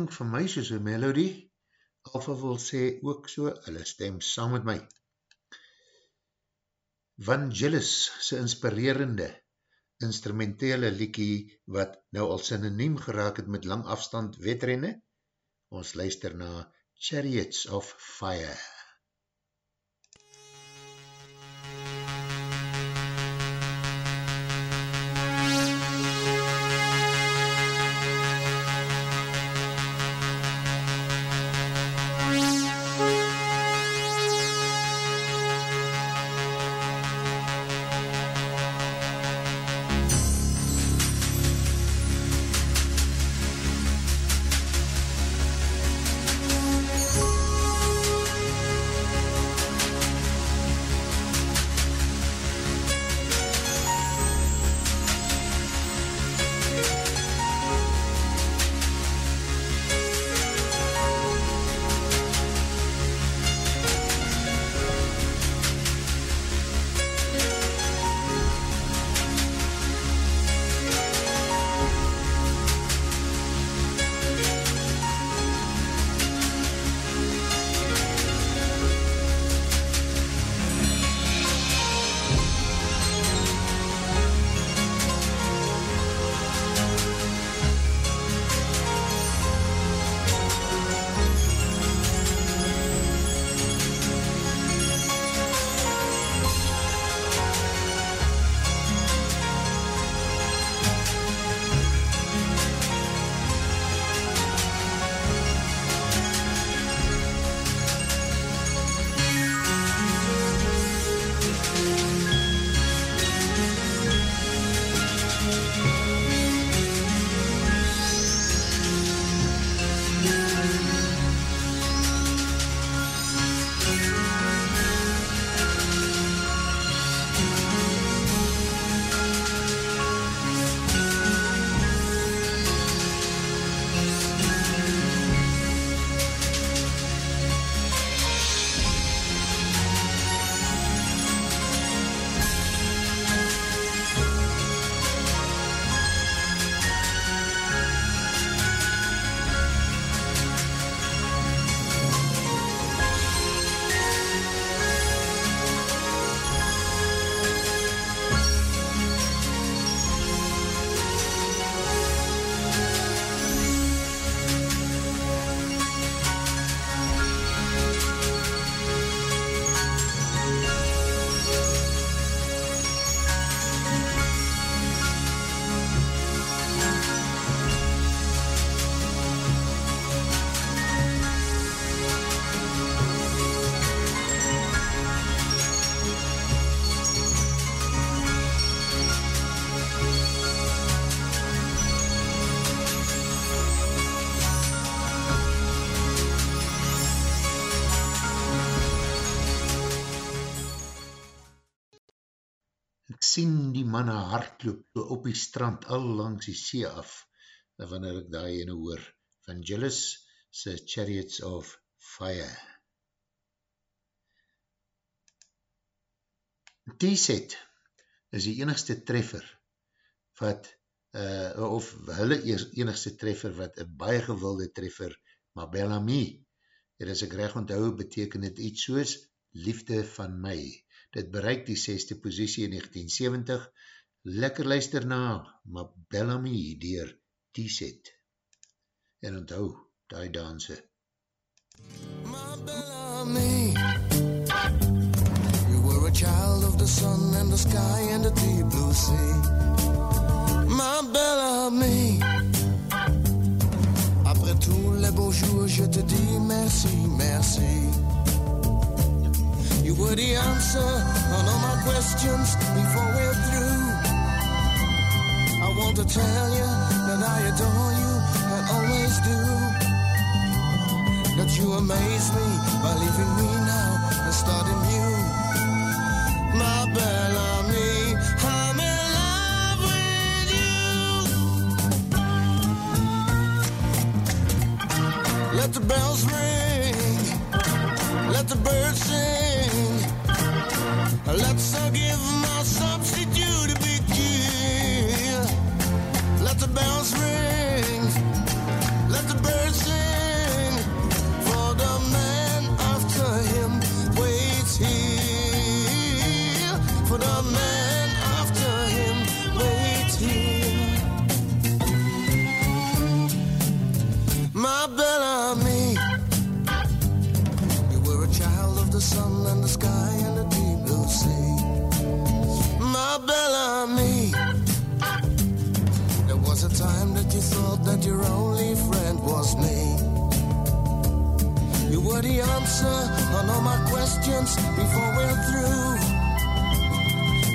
Klink vir my soos een melody. Alpha wil sê ook so, hulle stem saam met my. Vangelis sy inspirerende instrumentele liekie wat nou al synoniem geraak het met lang afstand wetrenne. Ons luister na Chariots of Fire. Manne hardloop so op die strand al langs die see af, wanneer ek daar ene hoor, van Gillis se Chariots of Fire. T-set is die enigste treffer wat, uh, of hulle enigste treffer wat een baie gewilde treffer, maar Bellamy, en as ek reg onthou, beteken het iets soos liefde van my. Dit bereik die seste posiesie in 1970. Lekker luister na, maar Bellamy dier T-set. En onthou, die danse. My Bellamy, you were a child of the sun and the sky and the deep blue sea. My Bellamy, après tous les beaux jours, je te dis merci, merci. You were the answer on all my questions before we're through. I to tell you that I adore you and always do that you amaze me by leaving me now and starting new. My Bellamy, I'm in love with you. Let the bells ring, let the birds sing. Let's all give bounce ring. That your only friend was me. You were the answer on all my questions before we're through.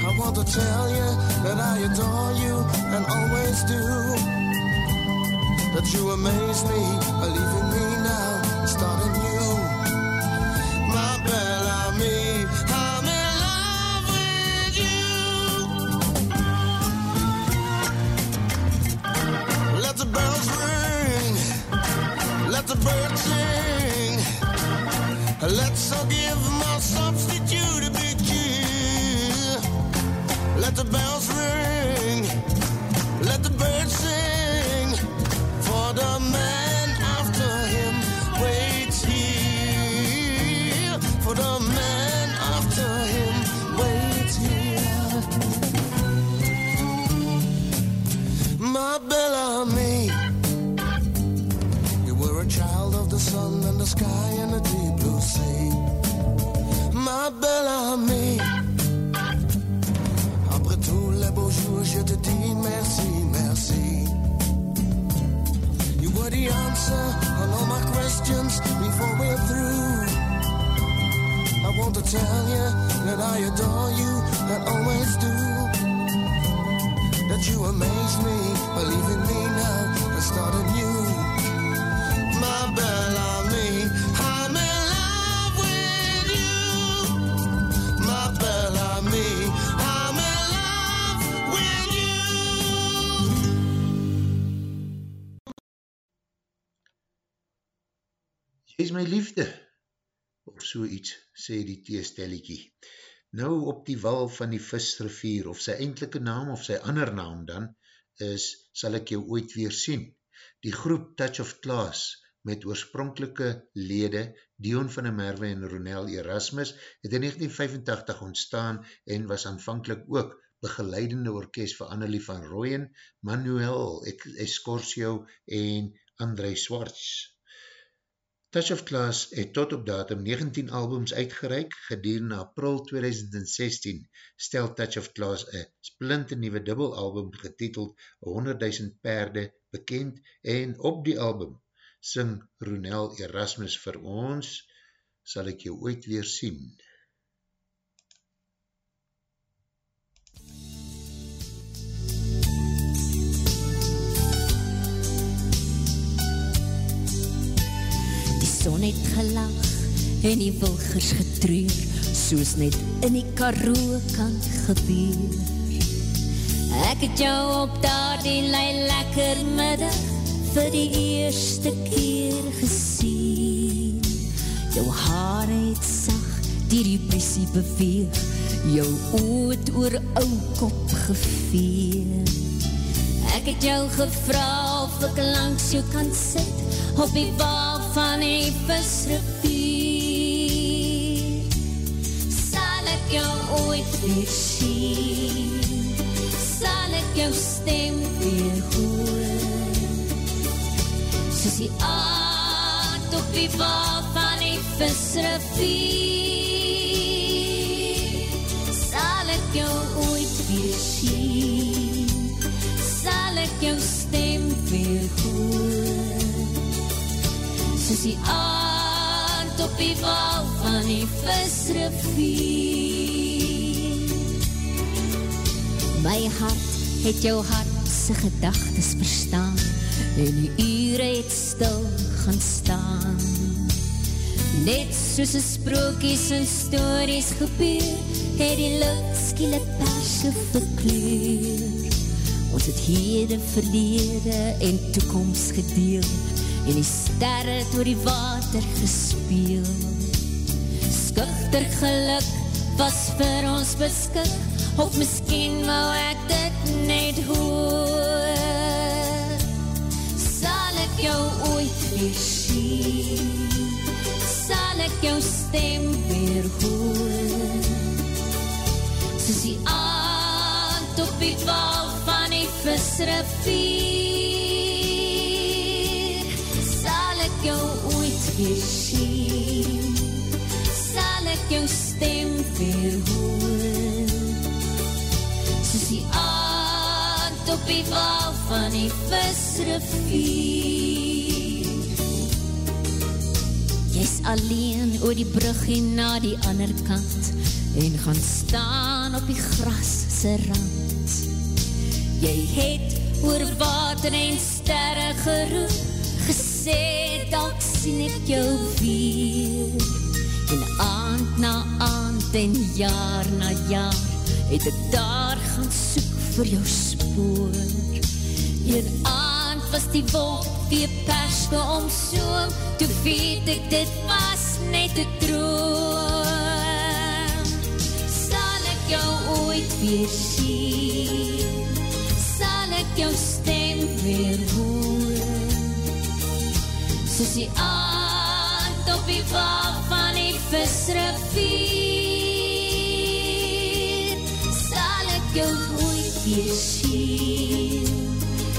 I want to tell you that I adore you and always do. That you amaze me, believe in me now, starting new. My Bellamy, So give my liefde, of so iets, sê die theestelliekie. Nou op die wal van die visrivier, of sy eindelike naam, of sy ander naam dan, is, sal ek jou ooit weer sien. Die groep Touch of Class, met oorspronkelike lede, Dion van der Merwe en Ronel Erasmus, het in 1985 ontstaan en was aanvankelijk ook begeleidende orkest vir Annelie van Rooyen, Manuel Escorcio en André Swartz. Touch of Class het tot op datum 19 albums uitgereik, gedurende april 2016 stel Touch of Class een splinte nieuwe dubbelalbum getiteld 100.000 perde bekend en op die album sing Ronel Erasmus vir ons, sal ek jou ooit weer sien. Son het gelag en die wilgers getreur, soos net in die karoo kan gebeur. Ek het jou op daar die lei lekker middag vir die eerste keer gesien. Jou haar het sag die die pressie beweeg, jou oot oor ou kop geveen. Ek het jou gevra of ek langs jou kan sit op die wal van die visrivier. Sal ek jou ooit weer sien? Sal ek jou stem weer hoor? Soos die aard op die wal van die visrivier. Sal ek jou ooit weer sien? Sal ek jou stem weer hoor? Soos die aard op die wal van die visrivier. My hart het jou hartse gedagtes verstaan en die ure het stil gaan staan. Net soos een sprookies en stories gebeur, het die lucht skielik perse verkleur. Ons het heden, verlede en toekomst gedeel en die sterre door die water gespeel. Skuchter geluk was vir ons beskik, of miskien wou ek dit net hoor. Sal ek jou ooit weer sien? Sal ek jou stem weer hoor? Soos die aand op die wal van die visrivier sien Sal ek jou stem weer hoor Soos die aand op die wal van die visrivier. Jy's alleen oor die brug en na die ander kant en gaan staan op die gras se rand. Jy het oor water en sterre geroep, gesê dalk sien ek jou weer. En aand na aand en jaar na jaar het ek daar gaan soek vir jou spoor. Een aand was die wolk weer perske omsoom, toe weet ek dit was net 'n droom. Sal ek jou ooit weer sien? Sal ek jou stem weer hoor? Soos die aand op die wal van die visrivier. Sal ek jou ooit weer sien?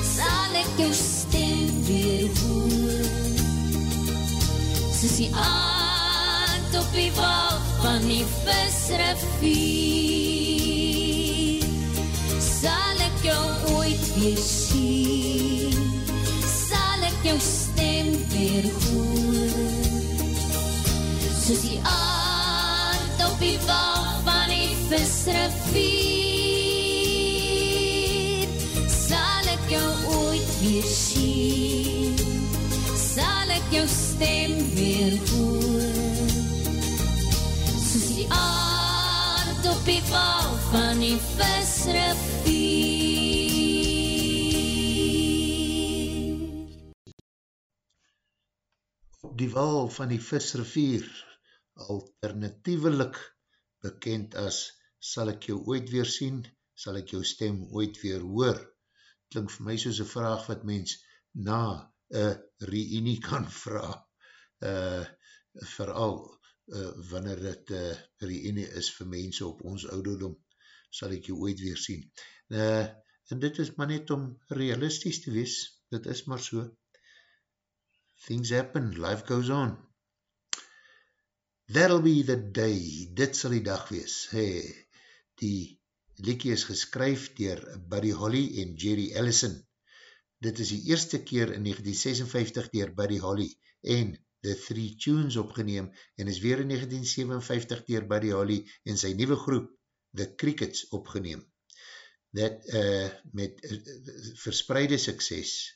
Sal ek jou stem weer hoor? Soos die aand op die wal van die visrivier. Sal ek jou ooit weer sien? Sal ek jou stem weer hoor. Soos die aand op die wal van die visrivier Sal ek jou ooit weer sien. Sal ek jou stem weer hoor. Soos die aand op die wal van die visrivier die wal van die visrivier, alternatiewelik bekend as sal ek jou ooit weer sien, sal ek jou stem ooit weer hoor. Klink vir my soos een vraag wat mens na een reunie kan vraag. Uh, vooral uh, wanneer het uh, reunie is vir mense op ons ouderdom, sal ek jou ooit weer sien. Uh, en dit is maar net om realistisch te wees, dit is maar so. Things happen, life goes on. That'll be the day, dit sal die dag wees. Hey, die liekie is geskryf dier Buddy Holly en Jerry Ellison. Dit is die eerste keer in 1956 dier Buddy Holly en The Three Tunes opgeneem en is weer in 1957 dier Buddy Holly en sy nieuwe groep, The Crickets, opgeneem. Dat uh, met uh, verspreide sukses.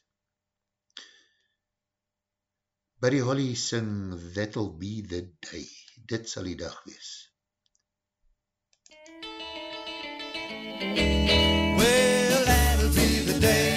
Buddy Holly sing That'll be the day. Dit sal die dag wees. Well, that'll be the day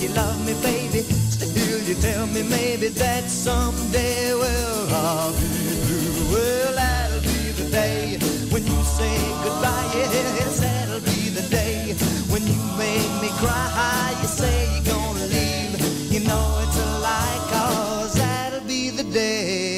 you love me, baby. Still, you tell me maybe that someday, well, I'll be through. Well, that'll be the day when you say goodbye. Yes, that'll be the day when you make me cry. You say you're gonna leave. You know it's a lie, cause that'll be the day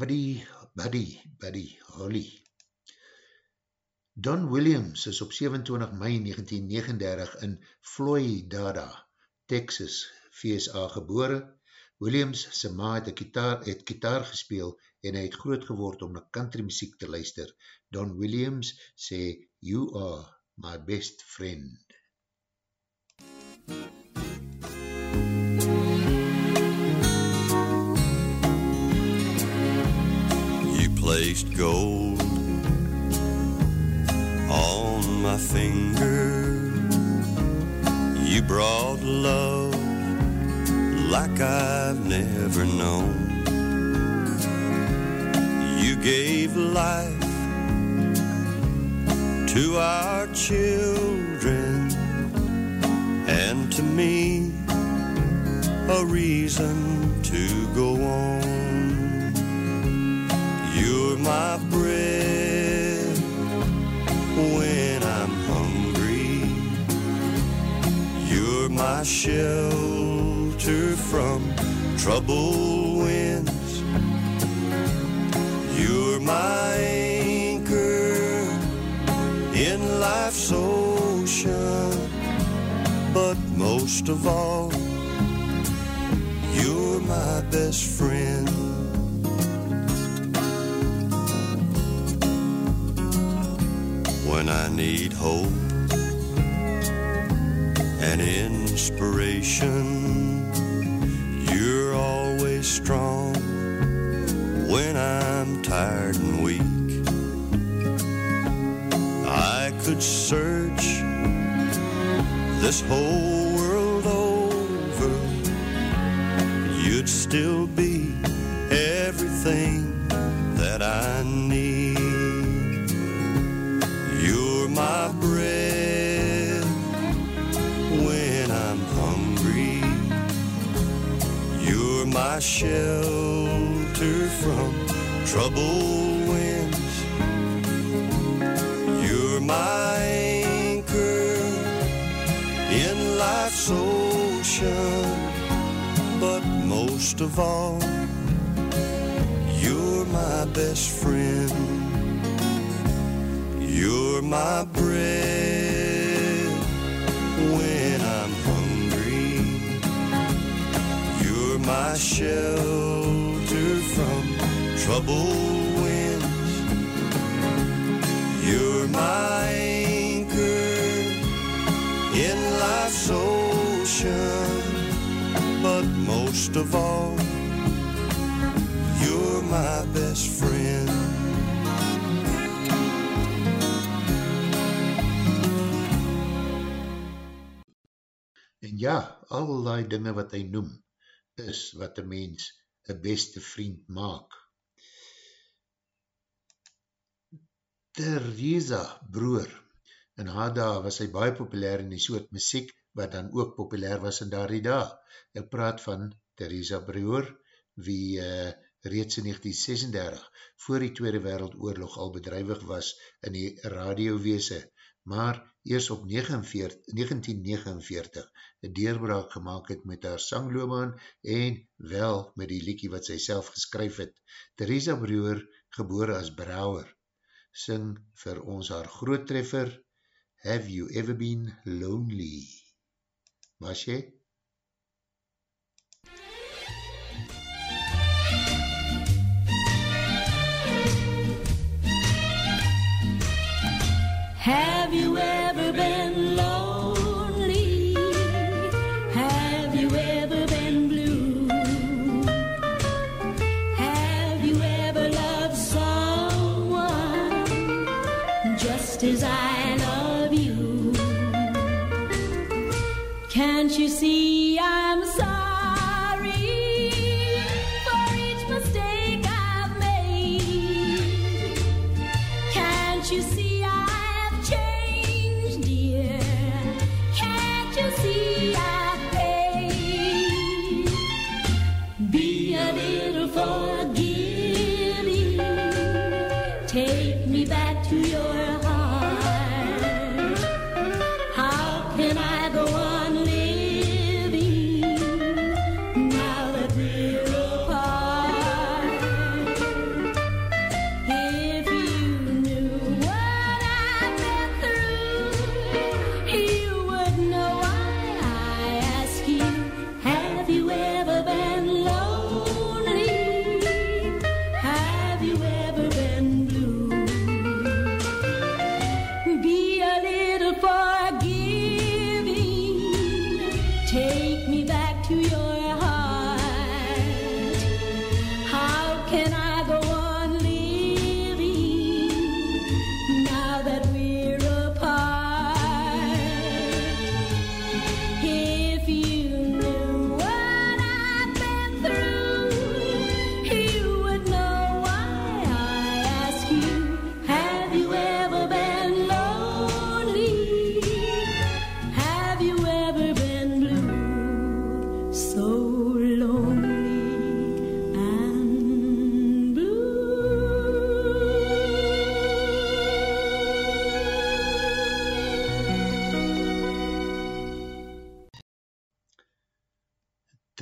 Buddy, Buddy Holly. Don Williams is op 27 mei 1939 in Floydada, Texas, VSA gebore. Williams sy ma het, kitaar, het kitaar gespeel en hy het groot geword om na country muziek te luister. Don Williams sê, you are my best friend. You placed gold on my finger. You brought love like I've never known. You gave life to our children and to me a reason to go on. You're my bread when I'm hungry. You're my shelter from trouble winds. You're my anchor in life's ocean. But most of all, you're my best friend. Need hope and inspiration. You're always strong when I'm tired and weak. I could search this whole world over, you'd still be shelter from troubled winds. You're my anchor in life's ocean. But most of all, you're my best friend. You're my shelter from troubled winds. You're my anchor in life's ocean. But most of all, you're my best friend. En ja, al die dinge wat hy noem, is wat een mens een beste vriend maak. Theresa broer, in haar dag was hy baie populair in die soort muziek, wat dan ook populair was in daardie dag. Ek praat van Theresa broer, wie uh, reeds in 1936, voor die Tweede Wereldoorlog al bedrijwig was in die radioweese, maar eers op 49, 1949 een deurbraak gemaakt het met haar sangloobaan en wel met die liekie wat sy self geskryf het. Theresa Brewer, gebore as Brouwer, sing vir ons haar groot treffer Have You Ever Been Lonely? Was jy? Have you ever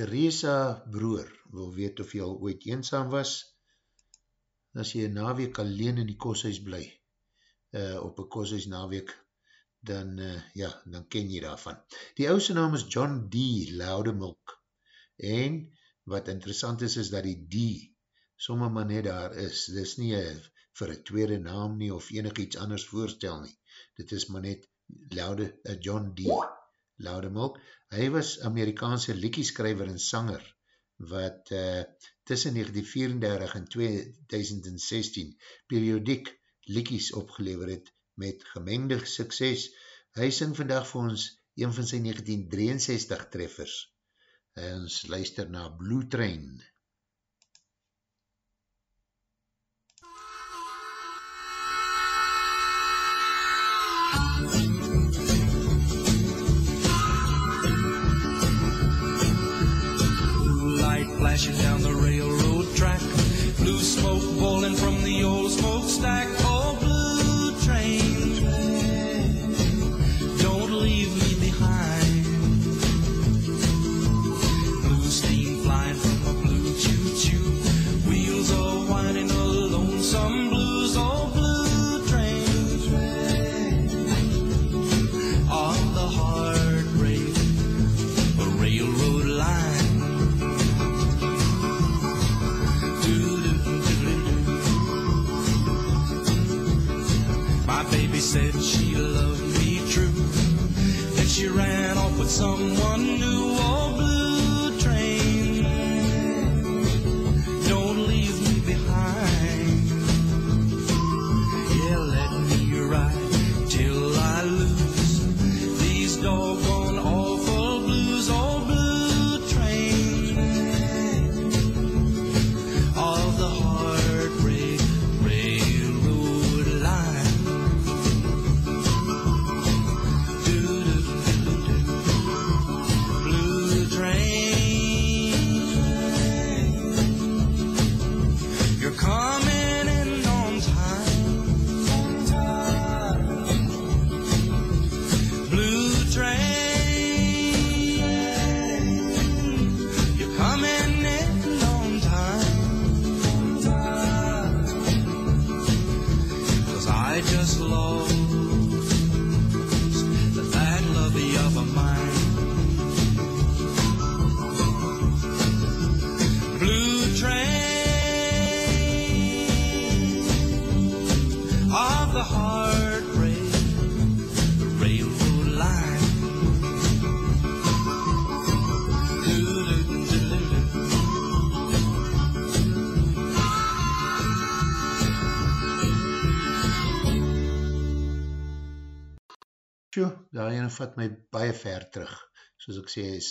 Theresa broer wil weet of jy al ooit eenzaam was. As jy een naweek alleen in die koshuis bly, uh, op een koshuis naweek, dan, uh, ja, dan ken jy daarvan. Die ouse naam is John D. Loudemilk. En wat interessant is, is dat die D, somme maar net daar is. Dit is nie uh, vir een tweede naam nie, of enig iets anders voorstel nie. Dit is maar net Loude, uh, John D. Loudemilk. Hy was Amerikaanse liekieskrijver en sanger, wat uh, tussen 1934 en 2016 periodiek liekies opgelever het met gemengde sukses. Hy sing vandag vir ons een van sy 1963 treffers. Ons luister na Blue Train. crashing down the road. Someone I just lost vat my baie ver terug. Soos ek sê, is,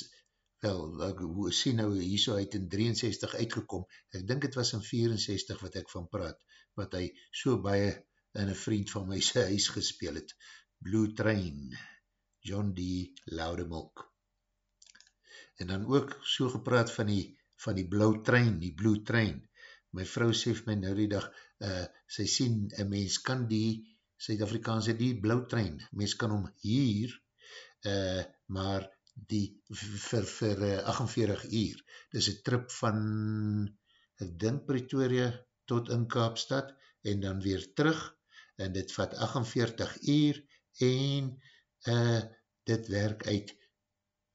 wel, ek hoe- sien nou hier so uit in 63 uitgekom. Ek dink het was in 64 wat ek van praat, wat hy so baie in een vriend van my sy huis gespeel het. Blue Train, John D. Loudemilk. En dan ook so gepraat van die, van die blauw trein, die blue train. My vrou sê vir my nou die dag, uh, sy sien, een mens kan die Suid-Afrikaanse die blauw trein, mens kan hom hier, uh, maar die vir, vir uh, 48 uur, dis een trip van, ek dink Pretoria tot in Kaapstad, en dan weer terug, en dit vat 48 uur, en uh, dit werk uit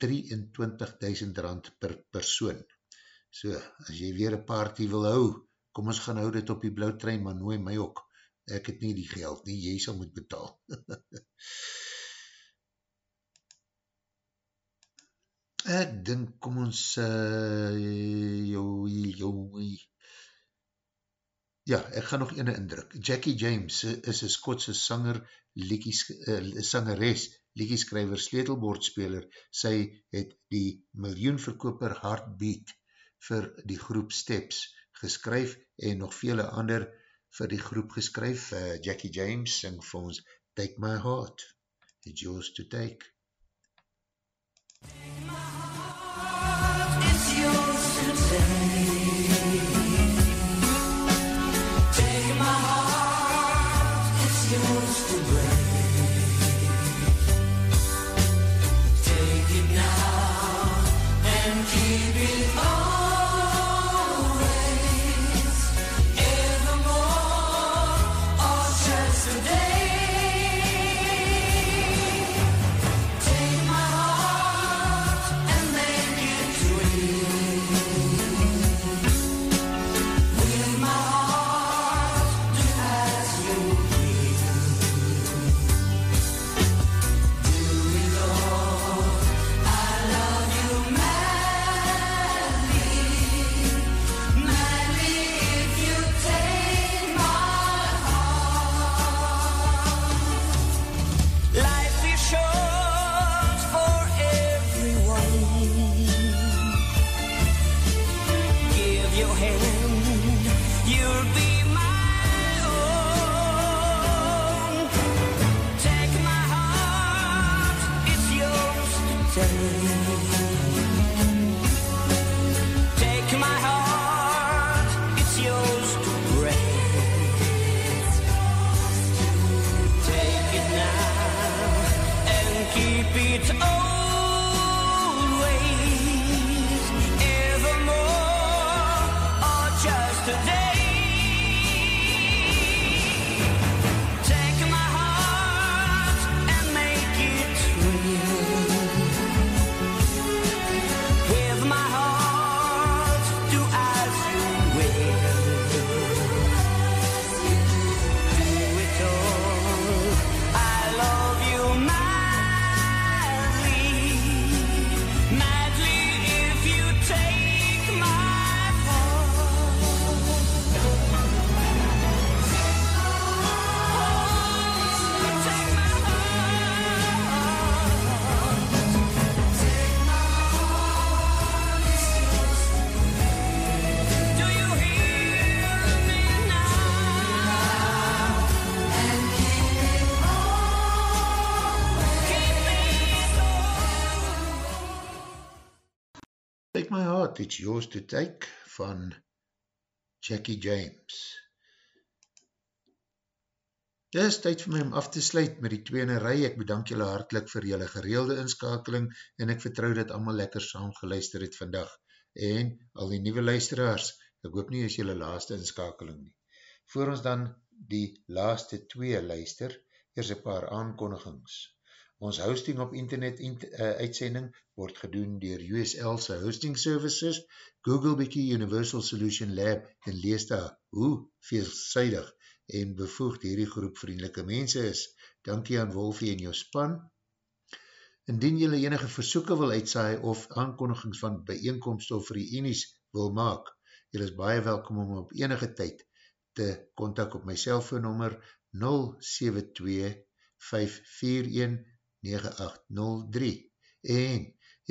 23.000 rand per persoon. So, as jy weer een party wil hou, kom ons gaan hou dit op die blauw trein, maar nooi my ook, ek het nie die geld nie, jy sal moet betaal. ek dink, kom ons, uh, jou, jou, ja, ek gaan nog ene indruk. Jackie James is een Skotse sanger, liekies, uh, sangeres, liekieskrijver, sleutelbordspeler. Sy het die miljoenverkoper Heartbeat vir die groep Steps geskryf en nog vele ander vir die groep geskryf. Uh, Jackie James sing vir ons Take My Heart, It's Yours to Take. It's yours to take. Heart, It's Yours to Take van Jackie James. Dit is tyd vir my om af te sluit met die tweene rij. Ek bedank julle hartlik vir julle gereelde inskakeling en ek vertrouw dat allemaal lekker saam geluister het vandag. En al die nieuwe luisteraars, ek hoop nie is julle laaste inskakeling nie. Voor ons dan die laaste twee luister, eers een paar aankondigings. Ons hosting op internet int, uh, uitsending word gedoen dier USL'se hosting services, Google bykie Universal Solution Lab en lees daar hoe veelzijdig en bevoegd hierdie groep vriendelike mense is. Dankie aan Wolfie en jou span. Indien jylle enige versoeken wil uitsaai of aankondigings van bijeenkomst of reenies wil maak, jylle is baie welkom om op enige tyd te kontak op my cellfoonnummer 072-541-9803 en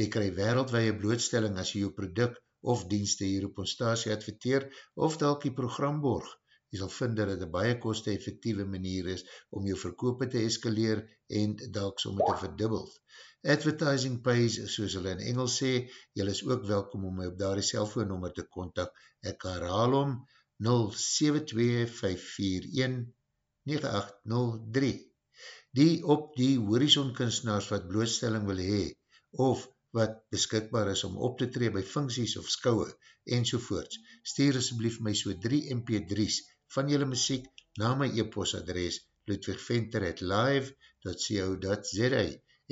jy krij wereldwee blootstelling as jy jou product of dienste hier op ons stasie adverteer of dalk die program borg. Jy sal vind dat het een baie koste-effectieve manier is om jou verkoop te eskaleer en dalk sommer te verdubbeld. Advertising pays, soos hulle in Engels sê, jy is ook welkom om my op daar die cellfoonnummer te kontak. Ek herhaal om 072-541-9803. Die op die horizon kunstenaars wat blootstelling wil hee, of wat beskikbaar is om op te tree by funksies of skouwe, enzovoorts, stuur asblief my so 3 mp3's van jylle muziek na my e-postadres ludwigventer at live.co.za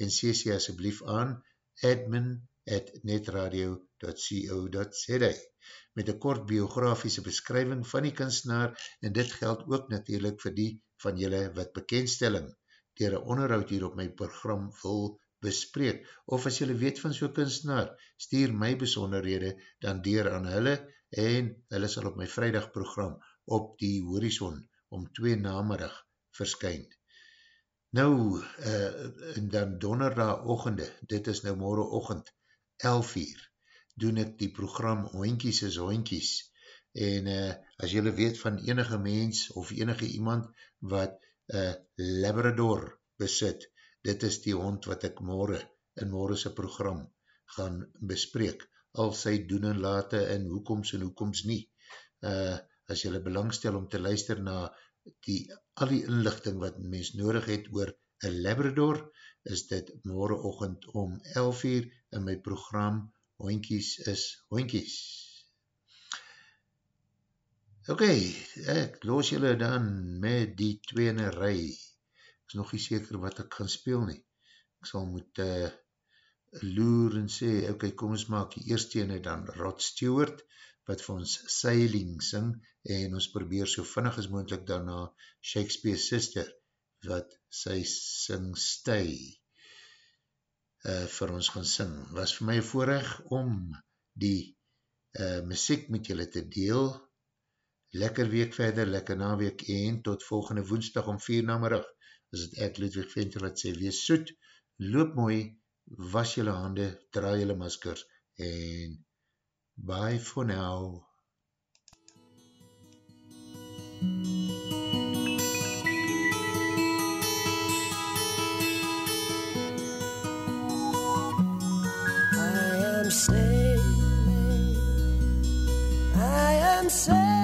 en cc asblief aan admin at netradio.co.za met een kort biografiese beskrywing van die kunstenaar en dit geld ook natuurlijk vir die van julle wat bekendstelling dier een onderhoud hier op my program wil bespreek. Of as julle weet van so'n kunstenaar, stuur my besonderhede dan dier aan hulle en hulle sal op my vrijdag program op die horizon om twee namerig verskyn. Nou, uh, en dan donderdag ochende, dit is nou morgen ochend, 11 uur, doen ek die program Hoinkies is Hoinkies. En uh, as julle weet van enige mens of enige iemand wat uh, Labrador besit, dit is die hond wat ek morgen in morgense program gaan bespreek. Al sy doen en late en hoekoms en hoekoms nie. Uh, as julle belangstel om te luister na die, al die inlichting wat mens nodig het oor een Labrador, is dit morgenochtend om 11 uur in my program Hoinkies is Hoinkies. Ok, ek los julle dan met die tweene rij. Ek is nog nie seker wat ek gaan speel nie. Ek sal moet uh, loer en sê, ok, kom ons maak die eerste ene dan Rod Stewart, wat vir ons Sailing sing, en ons probeer so vinnig as moendlik daarna Shakespeare's Sister, wat sy sing Stay, uh, vir ons gaan sing. Was vir my voorrecht om die uh, muziek met julle te deel. Lekker week verder, lekker naweek en tot volgende woensdag om vier namerig. Is het ek Ludwig Venter wat sê, wees soet, loop mooi, was julle hande, draai julle maskers en bye for now. I am sailing, I am sailing